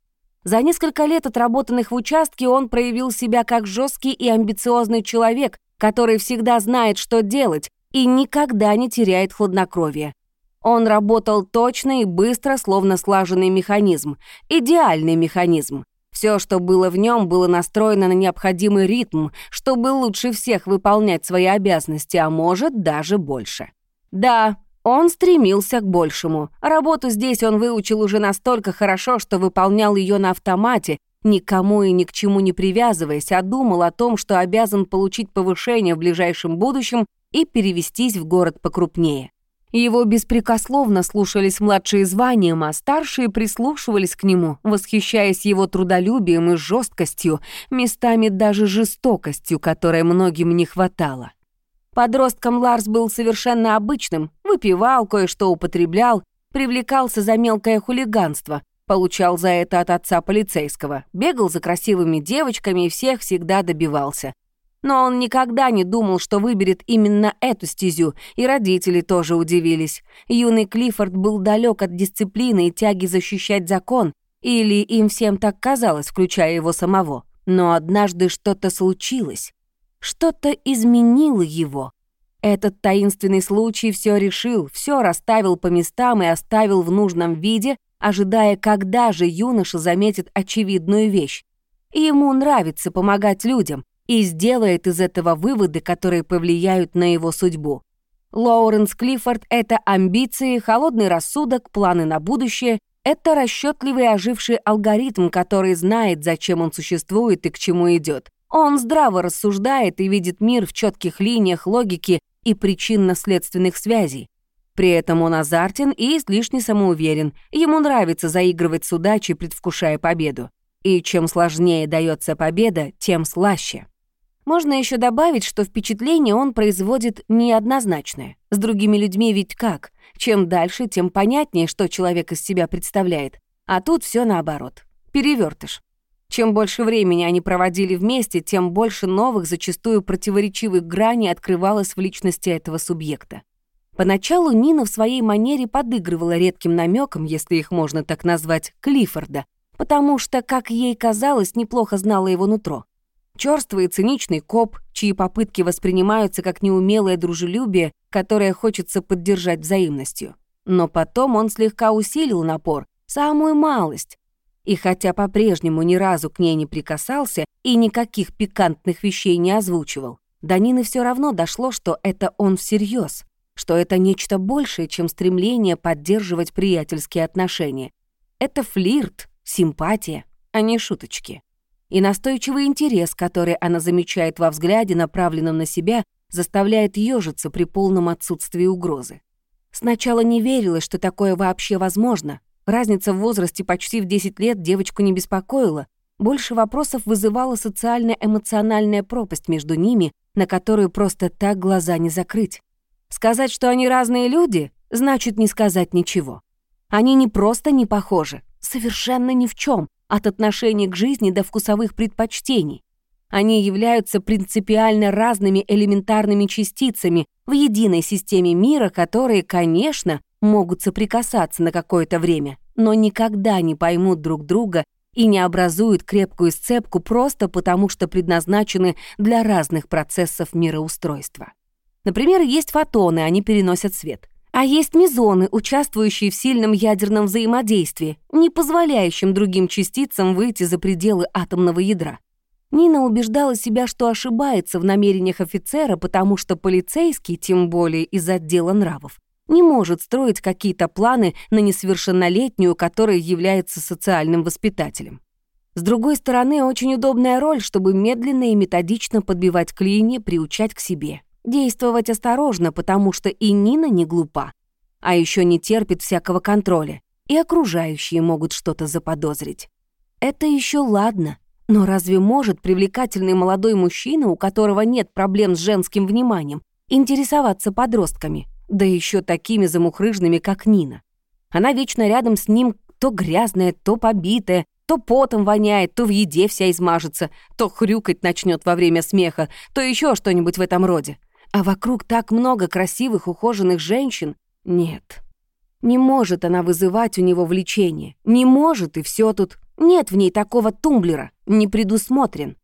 A: За несколько лет отработанных в участке он проявил себя как жесткий и амбициозный человек, который всегда знает, что делать, и никогда не теряет хладнокровие. Он работал точно и быстро, словно слаженный механизм. Идеальный механизм. Все, что было в нем, было настроено на необходимый ритм, чтобы лучше всех выполнять свои обязанности, а может, даже больше. Да, он стремился к большему. Работу здесь он выучил уже настолько хорошо, что выполнял ее на автомате, никому и ни к чему не привязываясь, а думал о том, что обязан получить повышение в ближайшем будущем и перевестись в город покрупнее. Его беспрекословно слушались младшие званием, а старшие прислушивались к нему, восхищаясь его трудолюбием и жесткостью, местами даже жестокостью, которой многим не хватало. Подростком Ларс был совершенно обычным, выпивал, кое-что употреблял, привлекался за мелкое хулиганство, получал за это от отца полицейского, бегал за красивыми девочками и всех всегда добивался. Но он никогда не думал, что выберет именно эту стезю, и родители тоже удивились. Юный Клиффорд был далек от дисциплины и тяги защищать закон, или им всем так казалось, включая его самого. Но однажды что-то случилось. Что-то изменило его. Этот таинственный случай все решил, все расставил по местам и оставил в нужном виде, ожидая, когда же юноша заметит очевидную вещь. ему нравится помогать людям, и сделает из этого выводы, которые повлияют на его судьбу. Лоуренс Клиффорд — это амбиции, холодный рассудок, планы на будущее, это расчетливый оживший алгоритм, который знает, зачем он существует и к чему идет. Он здраво рассуждает и видит мир в четких линиях логики и причинно-следственных связей. При этом он азартен и излишне самоуверен. Ему нравится заигрывать с удачей, предвкушая победу. И чем сложнее дается победа, тем слаще. Можно еще добавить, что впечатление он производит неоднозначное. С другими людьми ведь как? Чем дальше, тем понятнее, что человек из себя представляет. А тут все наоборот. Перевертыш. Чем больше времени они проводили вместе, тем больше новых, зачастую противоречивых граней открывалось в личности этого субъекта. Поначалу Нина в своей манере подыгрывала редким намеком, если их можно так назвать, Клиффорда, потому что, как ей казалось, неплохо знала его нутро. Чёрствый и циничный коп, чьи попытки воспринимаются как неумелое дружелюбие, которое хочется поддержать взаимностью. Но потом он слегка усилил напор, самую малость. И хотя по-прежнему ни разу к ней не прикасался и никаких пикантных вещей не озвучивал, до Нины всё равно дошло, что это он всерьез, что это нечто большее, чем стремление поддерживать приятельские отношения. Это флирт, симпатия, а не шуточки и настойчивый интерес, который она замечает во взгляде, направленном на себя, заставляет ёжиться при полном отсутствии угрозы. Сначала не верилось, что такое вообще возможно. Разница в возрасте почти в 10 лет девочку не беспокоила. Больше вопросов вызывала социально-эмоциональная пропасть между ними, на которую просто так глаза не закрыть. Сказать, что они разные люди, значит не сказать ничего. Они не просто не похожи, совершенно ни в чем, от отношения к жизни до вкусовых предпочтений. Они являются принципиально разными элементарными частицами в единой системе мира, которые, конечно, могут соприкасаться на какое-то время, но никогда не поймут друг друга и не образуют крепкую сцепку просто потому, что предназначены для разных процессов мироустройства. Например, есть фотоны, они переносят свет. А есть мезоны, участвующие в сильном ядерном взаимодействии, не позволяющем другим частицам выйти за пределы атомного ядра. Нина убеждала себя, что ошибается в намерениях офицера, потому что полицейский, тем более из отдела нравов, не может строить какие-то планы на несовершеннолетнюю, которая является социальным воспитателем. С другой стороны, очень удобная роль, чтобы медленно и методично подбивать клини, приучать к себе. Действовать осторожно, потому что и Нина не глупа, а еще не терпит всякого контроля, и окружающие могут что-то заподозрить. Это еще ладно, но разве может привлекательный молодой мужчина, у которого нет проблем с женским вниманием, интересоваться подростками, да еще такими замухрыжными, как Нина? Она вечно рядом с ним то грязная, то побитая, то потом воняет, то в еде вся измажется, то хрюкать начнет во время смеха, то еще что-нибудь в этом роде. А вокруг так много красивых, ухоженных женщин. Нет, не может она вызывать у него влечение. Не может, и все тут. Нет в ней такого тумблера, не предусмотрен.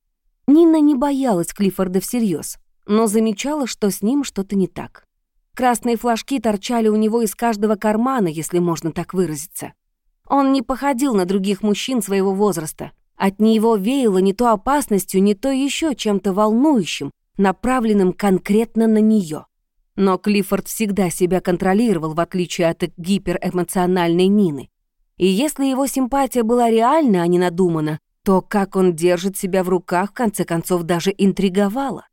A: Нина не боялась Клиффорда всерьез, но замечала, что с ним что-то не так. Красные флажки торчали у него из каждого кармана, если можно так выразиться. Он не походил на других мужчин своего возраста. От него веяло не то опасностью, не то еще чем-то волнующим, направленным конкретно на нее. Но Клиффорд всегда себя контролировал, в отличие от гиперэмоциональной Нины. И если его симпатия была реальна, а не надумана, то как он держит себя в руках, в конце концов, даже интриговало.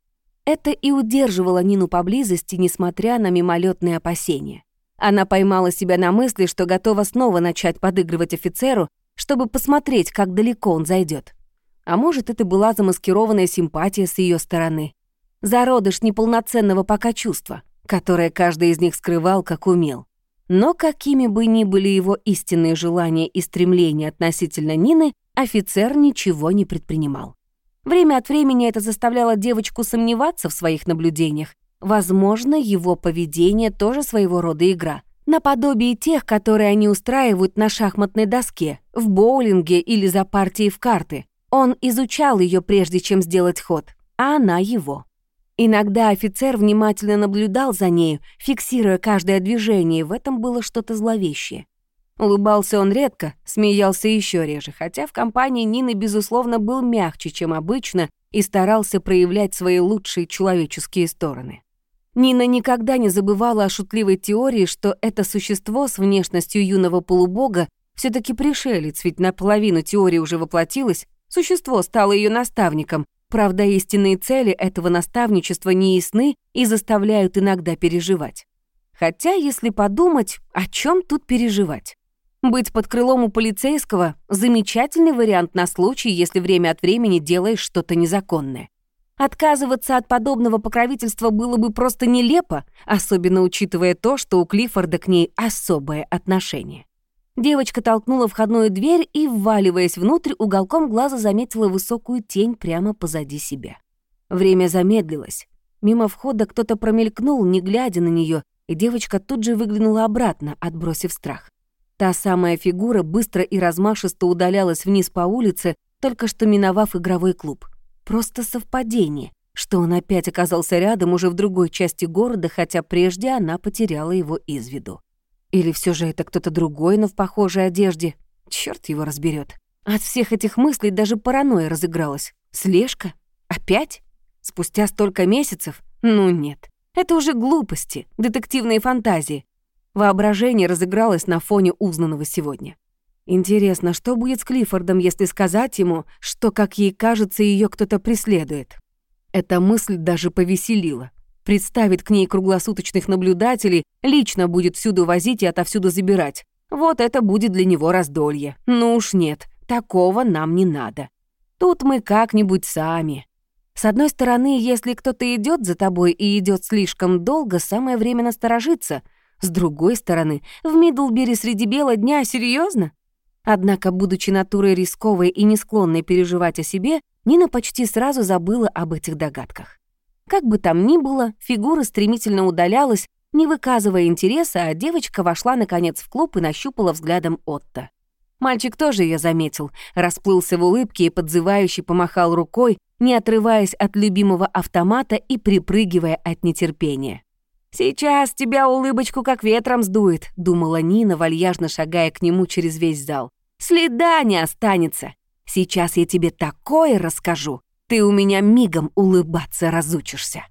A: Это и удерживало Нину поблизости, несмотря на мимолетные опасения. Она поймала себя на мысли, что готова снова начать подыгрывать офицеру, чтобы посмотреть, как далеко он зайдет. А может, это была замаскированная симпатия с ее стороны. Зародыш неполноценного пока чувства, которое каждый из них скрывал, как умел. Но какими бы ни были его истинные желания и стремления относительно Нины, офицер ничего не предпринимал. Время от времени это заставляло девочку сомневаться в своих наблюдениях. Возможно, его поведение тоже своего рода игра. Наподобие тех, которые они устраивают на шахматной доске, в боулинге или за партией в карты. Он изучал ее, прежде чем сделать ход, а она его. Иногда офицер внимательно наблюдал за нею, фиксируя каждое движение, в этом было что-то зловещее. Улыбался он редко, смеялся еще реже, хотя в компании Нины, безусловно, был мягче, чем обычно, и старался проявлять свои лучшие человеческие стороны. Нина никогда не забывала о шутливой теории, что это существо с внешностью юного полубога все таки пришелец, ведь наполовину теории уже воплотилась, существо стало ее наставником, Правда, истинные цели этого наставничества не и заставляют иногда переживать. Хотя, если подумать, о чем тут переживать? Быть под крылом у полицейского — замечательный вариант на случай, если время от времени делаешь что-то незаконное. Отказываться от подобного покровительства было бы просто нелепо, особенно учитывая то, что у Клиффорда к ней особое отношение. Девочка толкнула входную дверь и, вваливаясь внутрь, уголком глаза заметила высокую тень прямо позади себя. Время замедлилось. Мимо входа кто-то промелькнул, не глядя на нее, и девочка тут же выглянула обратно, отбросив страх. Та самая фигура быстро и размашисто удалялась вниз по улице, только что миновав игровой клуб. Просто совпадение, что он опять оказался рядом уже в другой части города, хотя прежде она потеряла его из виду. Или все же это кто-то другой, но в похожей одежде? Черт его разберет. От всех этих мыслей даже паранойя разыгралась. Слежка? Опять? Спустя столько месяцев? Ну нет. Это уже глупости, детективные фантазии. Воображение разыгралось на фоне узнанного сегодня. Интересно, что будет с Клиффордом, если сказать ему, что, как ей кажется, ее кто-то преследует? Эта мысль даже повеселила представит к ней круглосуточных наблюдателей, лично будет всюду возить и отовсюду забирать. Вот это будет для него раздолье. Ну уж нет, такого нам не надо. Тут мы как-нибудь сами. С одной стороны, если кто-то идет за тобой и идет слишком долго, самое время насторожиться. С другой стороны, в Мидлбери среди бела дня серьезно? Однако, будучи натурой рисковой и не склонной переживать о себе, Нина почти сразу забыла об этих догадках. Как бы там ни было, фигура стремительно удалялась, не выказывая интереса, а девочка вошла, наконец, в клуб и нащупала взглядом Отто. Мальчик тоже ее заметил, расплылся в улыбке и подзывающе помахал рукой, не отрываясь от любимого автомата и припрыгивая от нетерпения. «Сейчас тебя улыбочку как ветром сдует», — думала Нина, вальяжно шагая к нему через весь зал. «Следа не останется. Сейчас я тебе такое расскажу, ты у меня мигом улыбаться разучишься.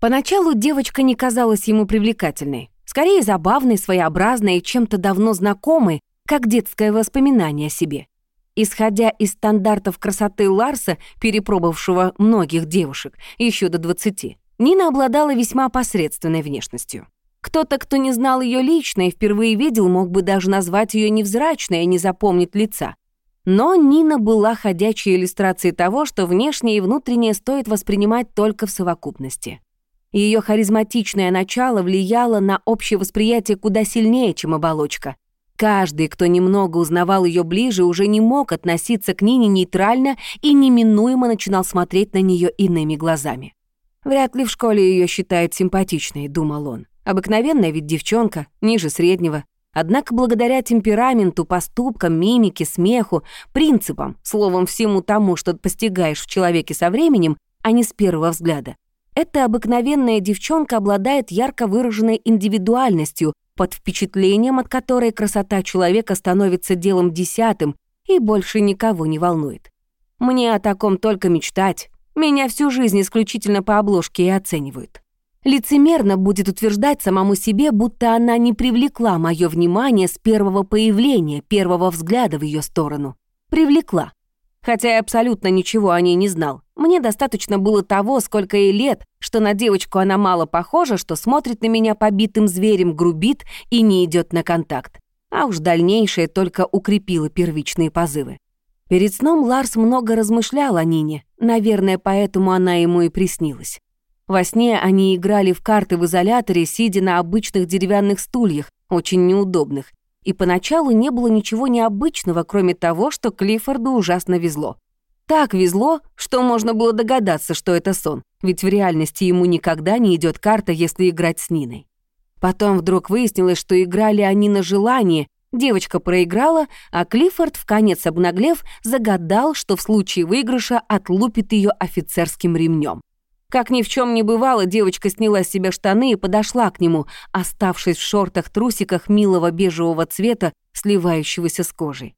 A: Поначалу девочка не казалась ему привлекательной. Скорее забавной, своеобразной и чем-то давно знакомой, как детское воспоминание о себе. Исходя из стандартов красоты Ларса, перепробовавшего многих девушек, еще до 20, Нина обладала весьма посредственной внешностью. Кто-то, кто не знал ее лично и впервые видел, мог бы даже назвать ее невзрачной и не запомнить лица. Но Нина была ходячей иллюстрацией того, что внешнее и внутреннее стоит воспринимать только в совокупности. Ее харизматичное начало влияло на общее восприятие куда сильнее, чем оболочка. Каждый, кто немного узнавал ее ближе, уже не мог относиться к Нине нейтрально и неминуемо начинал смотреть на нее иными глазами. «Вряд ли в школе ее считают симпатичной», — думал он. «Обыкновенная ведь девчонка, ниже среднего. Однако благодаря темпераменту, поступкам, мимике, смеху, принципам, словом, всему тому, что постигаешь в человеке со временем, а не с первого взгляда, эта обыкновенная девчонка обладает ярко выраженной индивидуальностью, под впечатлением от которой красота человека становится делом десятым и больше никого не волнует. Мне о таком только мечтать. Меня всю жизнь исключительно по обложке и оценивают. Лицемерно будет утверждать самому себе, будто она не привлекла мое внимание с первого появления, первого взгляда в ее сторону. Привлекла. Хотя я абсолютно ничего о ней не знал. Мне достаточно было того, сколько ей лет, что на девочку она мало похожа, что смотрит на меня побитым зверем, грубит и не идет на контакт. А уж дальнейшее только укрепило первичные позывы. Перед сном Ларс много размышлял о Нине, наверное, поэтому она ему и приснилась. Во сне они играли в карты в изоляторе, сидя на обычных деревянных стульях, очень неудобных, и поначалу не было ничего необычного, кроме того, что Клиффорду ужасно везло. Так везло, что можно было догадаться, что это сон, ведь в реальности ему никогда не идет карта, если играть с Ниной. Потом вдруг выяснилось, что играли они на желание, Девочка проиграла, а Клиффорд, в конец обнаглев, загадал, что в случае выигрыша отлупит ее офицерским ремнем. Как ни в чем не бывало, девочка сняла с себя штаны и подошла к нему, оставшись в шортах-трусиках милого бежевого цвета, сливающегося с кожей.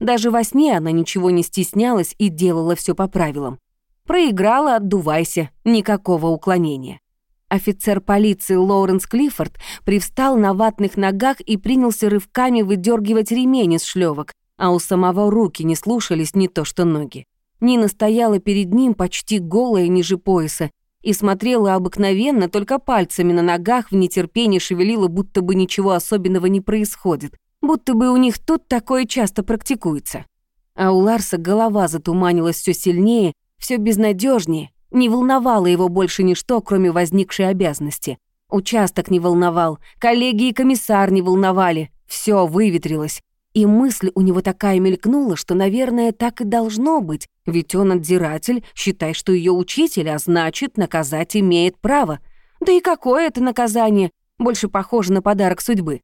A: Даже во сне она ничего не стеснялась и делала все по правилам. Проиграла, отдувайся, никакого уклонения. Офицер полиции Лоуренс Клиффорд привстал на ватных ногах и принялся рывками выдергивать ремень из шлевок, а у самого руки не слушались не то что ноги. Нина стояла перед ним почти голая ниже пояса и смотрела обыкновенно, только пальцами на ногах в нетерпении шевелила, будто бы ничего особенного не происходит, будто бы у них тут такое часто практикуется. А у Ларса голова затуманилась все сильнее, все безнадежнее, не волновало его больше ничто, кроме возникшей обязанности. Участок не волновал, коллеги и комиссар не волновали. Все выветрилось. И мысль у него такая мелькнула, что, наверное, так и должно быть, ведь он надзиратель, считай, что ее учитель, а значит, наказать имеет право. Да и какое это наказание? Больше похоже на подарок судьбы.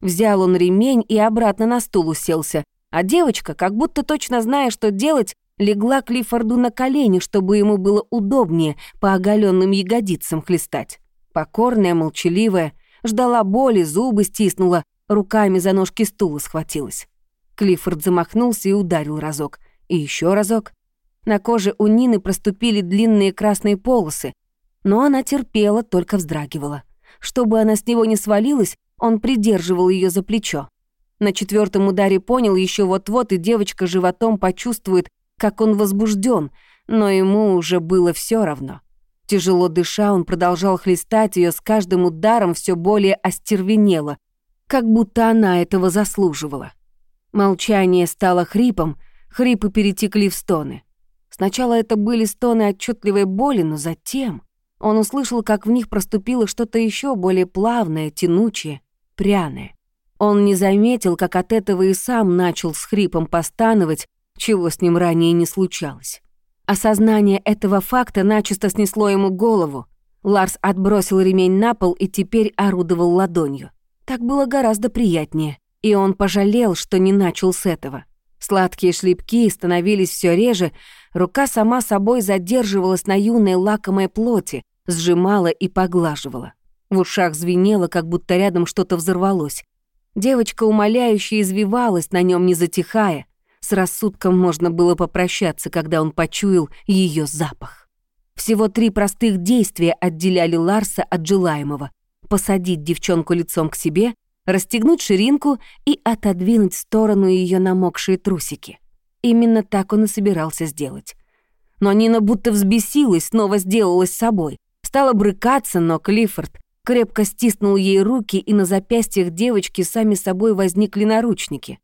A: Взял он ремень и обратно на стул уселся, а девочка, как будто точно зная, что делать, легла Клиффорду на колени, чтобы ему было удобнее по оголенным ягодицам хлестать. Покорная, молчаливая, ждала боли, зубы стиснула, руками за ножки стула схватилась. Клиффорд замахнулся и ударил разок. И еще разок. На коже у Нины проступили длинные красные полосы, но она терпела, только вздрагивала. Чтобы она с него не свалилась, он придерживал ее за плечо. На четвертом ударе понял еще вот-вот, и девочка животом почувствует, как он возбужден, но ему уже было все равно. Тяжело дыша, он продолжал хлестать ее с каждым ударом все более остервенело, как будто она этого заслуживала. Молчание стало хрипом, хрипы перетекли в стоны. Сначала это были стоны отчетливой боли, но затем он услышал, как в них проступило что-то еще более плавное, тянучее, пряное. Он не заметил, как от этого и сам начал с хрипом постановать, чего с ним ранее не случалось. Осознание этого факта начисто снесло ему голову. Ларс отбросил ремень на пол и теперь орудовал ладонью. Так было гораздо приятнее, и он пожалел, что не начал с этого. Сладкие шлепки становились все реже, рука сама собой задерживалась на юной лакомой плоти, сжимала и поглаживала. В ушах звенело, как будто рядом что-то взорвалось. Девочка умоляюще извивалась на нем, не затихая. С рассудком можно было попрощаться, когда он почуял ее запах. Всего три простых действия отделяли Ларса от желаемого. Посадить девчонку лицом к себе, расстегнуть ширинку и отодвинуть в сторону ее намокшие трусики. Именно так он и собирался сделать. Но Нина будто взбесилась, снова сделалась собой. Стала брыкаться, но Клиффорд крепко стиснул ей руки, и на запястьях девочки сами собой возникли наручники.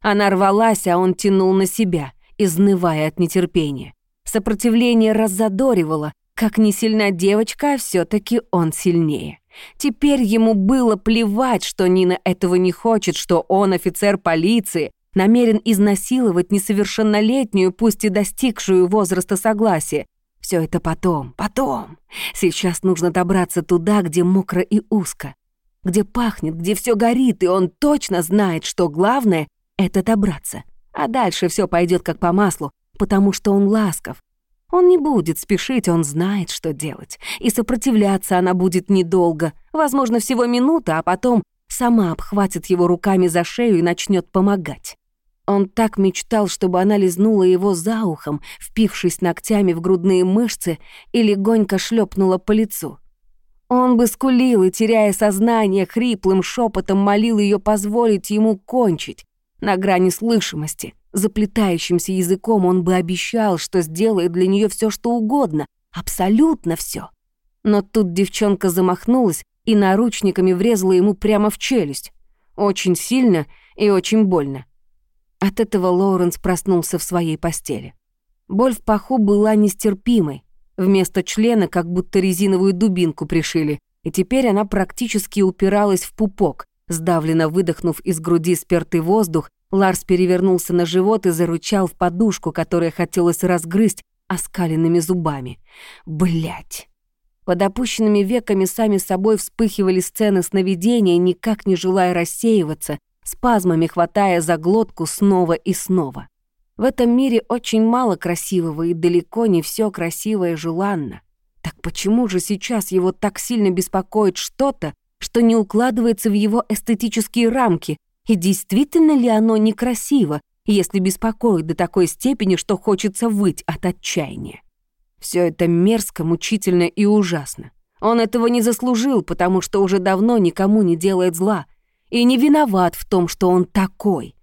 A: Она рвалась, а он тянул на себя, изнывая от нетерпения. Сопротивление раззадоривало, как не сильна девочка, а все таки он сильнее. Теперь ему было плевать, что Нина этого не хочет, что он офицер полиции, намерен изнасиловать несовершеннолетнюю, пусть и достигшую возраста согласия. Все это потом, потом. Сейчас нужно добраться туда, где мокро и узко, где пахнет, где все горит, и он точно знает, что главное — это добраться. А дальше все пойдет как по маслу, потому что он ласков. Он не будет спешить, он знает, что делать. И сопротивляться она будет недолго, возможно, всего минута, а потом сама обхватит его руками за шею и начнет помогать. Он так мечтал, чтобы она лизнула его за ухом, впившись ногтями в грудные мышцы и легонько шлепнула по лицу. Он бы скулил и, теряя сознание, хриплым шепотом молил ее позволить ему кончить, на грани слышимости. Заплетающимся языком он бы обещал, что сделает для нее все, что угодно, абсолютно все. Но тут девчонка замахнулась и наручниками врезала ему прямо в челюсть. Очень сильно и очень больно. От этого Лоуренс проснулся в своей постели. Боль в паху была нестерпимой. Вместо члена как будто резиновую дубинку пришили, и теперь она практически упиралась в пупок. Сдавленно выдохнув из груди спертый воздух, Ларс перевернулся на живот и зарычал в подушку, которая хотелось разгрызть оскаленными зубами. Блять! Под опущенными веками сами собой вспыхивали сцены сновидения, никак не желая рассеиваться, спазмами хватая за глотку снова и снова. В этом мире очень мало красивого, и далеко не все красивое желанно. Так почему же сейчас его так сильно беспокоит что-то, что не укладывается в его эстетические рамки, и действительно ли оно некрасиво, если беспокоит до такой степени, что хочется выть от отчаяния? Все это мерзко, мучительно и ужасно. Он этого не заслужил, потому что уже давно никому не делает зла — и не виноват в том, что он такой.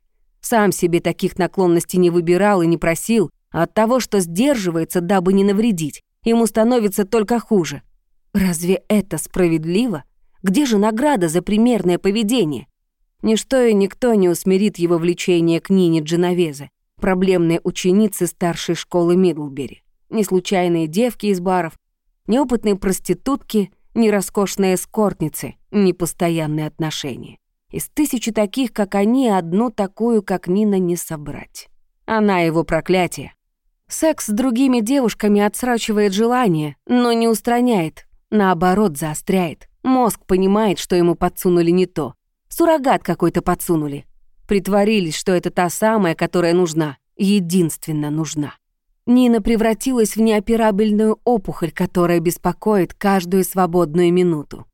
A: Сам себе таких наклонностей не выбирал и не просил, а от того, что сдерживается, дабы не навредить, ему становится только хуже. Разве это справедливо? Где же награда за примерное поведение? Ничто и никто не усмирит его влечение к Нине Дженовезе, проблемной ученице старшей школы Мидлбери. Ни случайные девки из баров, ни опытные проститутки, ни роскошные эскортницы, ни постоянные отношения. Из тысячи таких, как они, одну такую, как Нина, не собрать. Она его проклятие. Секс с другими девушками отсрачивает желание, но не устраняет, наоборот, заостряет. Мозг понимает, что ему подсунули не то. Суррогат какой-то подсунули. Притворились, что это та самая, которая нужна, единственно нужна. Нина превратилась в неоперабельную опухоль, которая беспокоит каждую свободную минуту.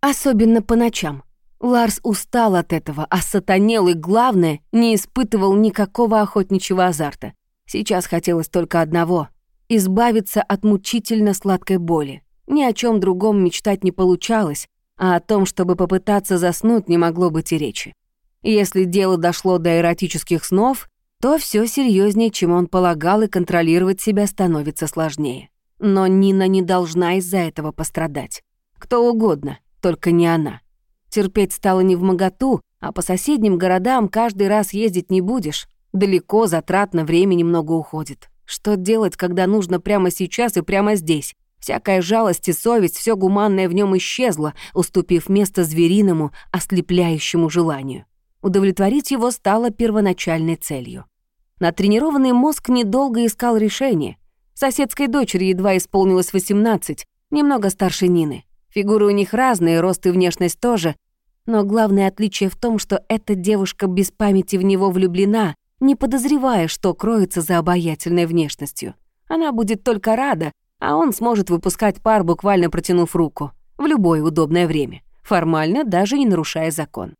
A: Особенно по ночам. Ларс устал от этого, а сатанел и, главное, не испытывал никакого охотничьего азарта. Сейчас хотелось только одного — избавиться от мучительно сладкой боли. Ни о чем другом мечтать не получалось, а о том, чтобы попытаться заснуть, не могло быть и речи. Если дело дошло до эротических снов, то все серьезнее, чем он полагал, и контролировать себя становится сложнее. Но Нина не должна из-за этого пострадать. Кто угодно, только не она. Терпеть стало не в моготу, а по соседним городам каждый раз ездить не будешь. Далеко, затратно, времени много уходит. Что делать, когда нужно прямо сейчас и прямо здесь? Всякая жалость и совесть, все гуманное в нем исчезло, уступив место звериному, ослепляющему желанию. Удовлетворить его стало первоначальной целью. Натренированный мозг недолго искал решение. Соседской дочери едва исполнилось 18, немного старше Нины. Фигуры у них разные, рост и внешность тоже, но главное отличие в том, что эта девушка без памяти в него влюблена, не подозревая, что кроется за обаятельной внешностью. Она будет только рада, а он сможет выпускать пар, буквально протянув руку, в любое удобное время, формально даже не нарушая закон.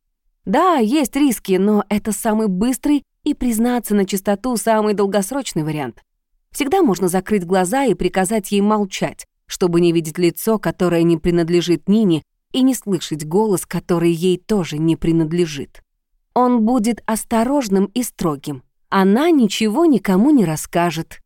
A: Да, есть риски, но это самый быстрый и, признаться на чистоту, самый долгосрочный вариант. Всегда можно закрыть глаза и приказать ей молчать, чтобы не видеть лицо, которое не принадлежит Нине и не слышать голос, который ей тоже не принадлежит. Он будет осторожным и строгим, она ничего никому не расскажет.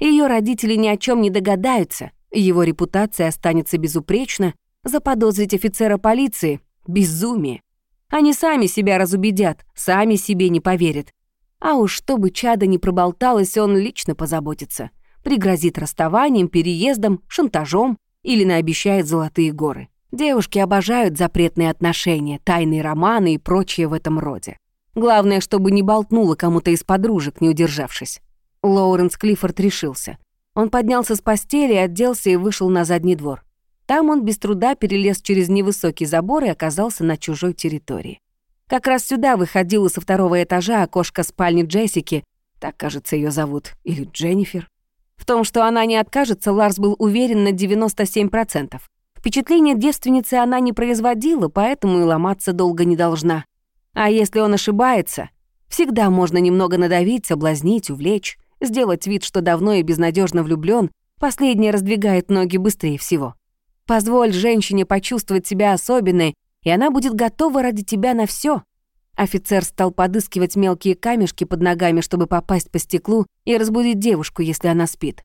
A: Ее родители ни о чем не догадаются, его репутация останется безупречна, заподозрить офицера полиции — безумие. Они сами себя разубедят, сами себе не поверят. А уж чтобы чада не проболталось, он лично позаботится. Пригрозит расставанием, переездом, шантажом или наобещает золотые горы. Девушки обожают запретные отношения, тайные романы и прочее в этом роде. Главное, чтобы не болтнула кому-то из подружек, не удержавшись. Лоуренс Клиффорд решился. Он поднялся с постели, оделся и вышел на задний двор. Там он без труда перелез через невысокий забор и оказался на чужой территории. Как раз сюда выходила со второго этажа окошко спальни Джессики, так, кажется, ее зовут, или Дженнифер. В том, что она не откажется, Ларс был уверен на 97%. Впечатление девственницы она не производила, поэтому и ломаться долго не должна. А если он ошибается, всегда можно немного надавить, соблазнить, увлечь, сделать вид, что давно и безнадежно влюблен, последнее раздвигает ноги быстрее всего. Позволь женщине почувствовать себя особенной, и она будет готова ради тебя на все. Офицер стал подыскивать мелкие камешки под ногами, чтобы попасть по стеклу и разбудить девушку, если она спит.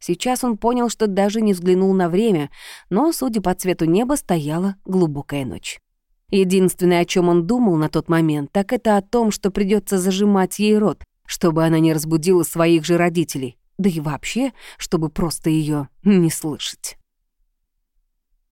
A: Сейчас он понял, что даже не взглянул на время, но, судя по цвету неба, стояла глубокая ночь. Единственное, о чем он думал на тот момент, так это о том, что придется зажимать ей рот, чтобы она не разбудила своих же родителей, да и вообще, чтобы просто ее не слышать.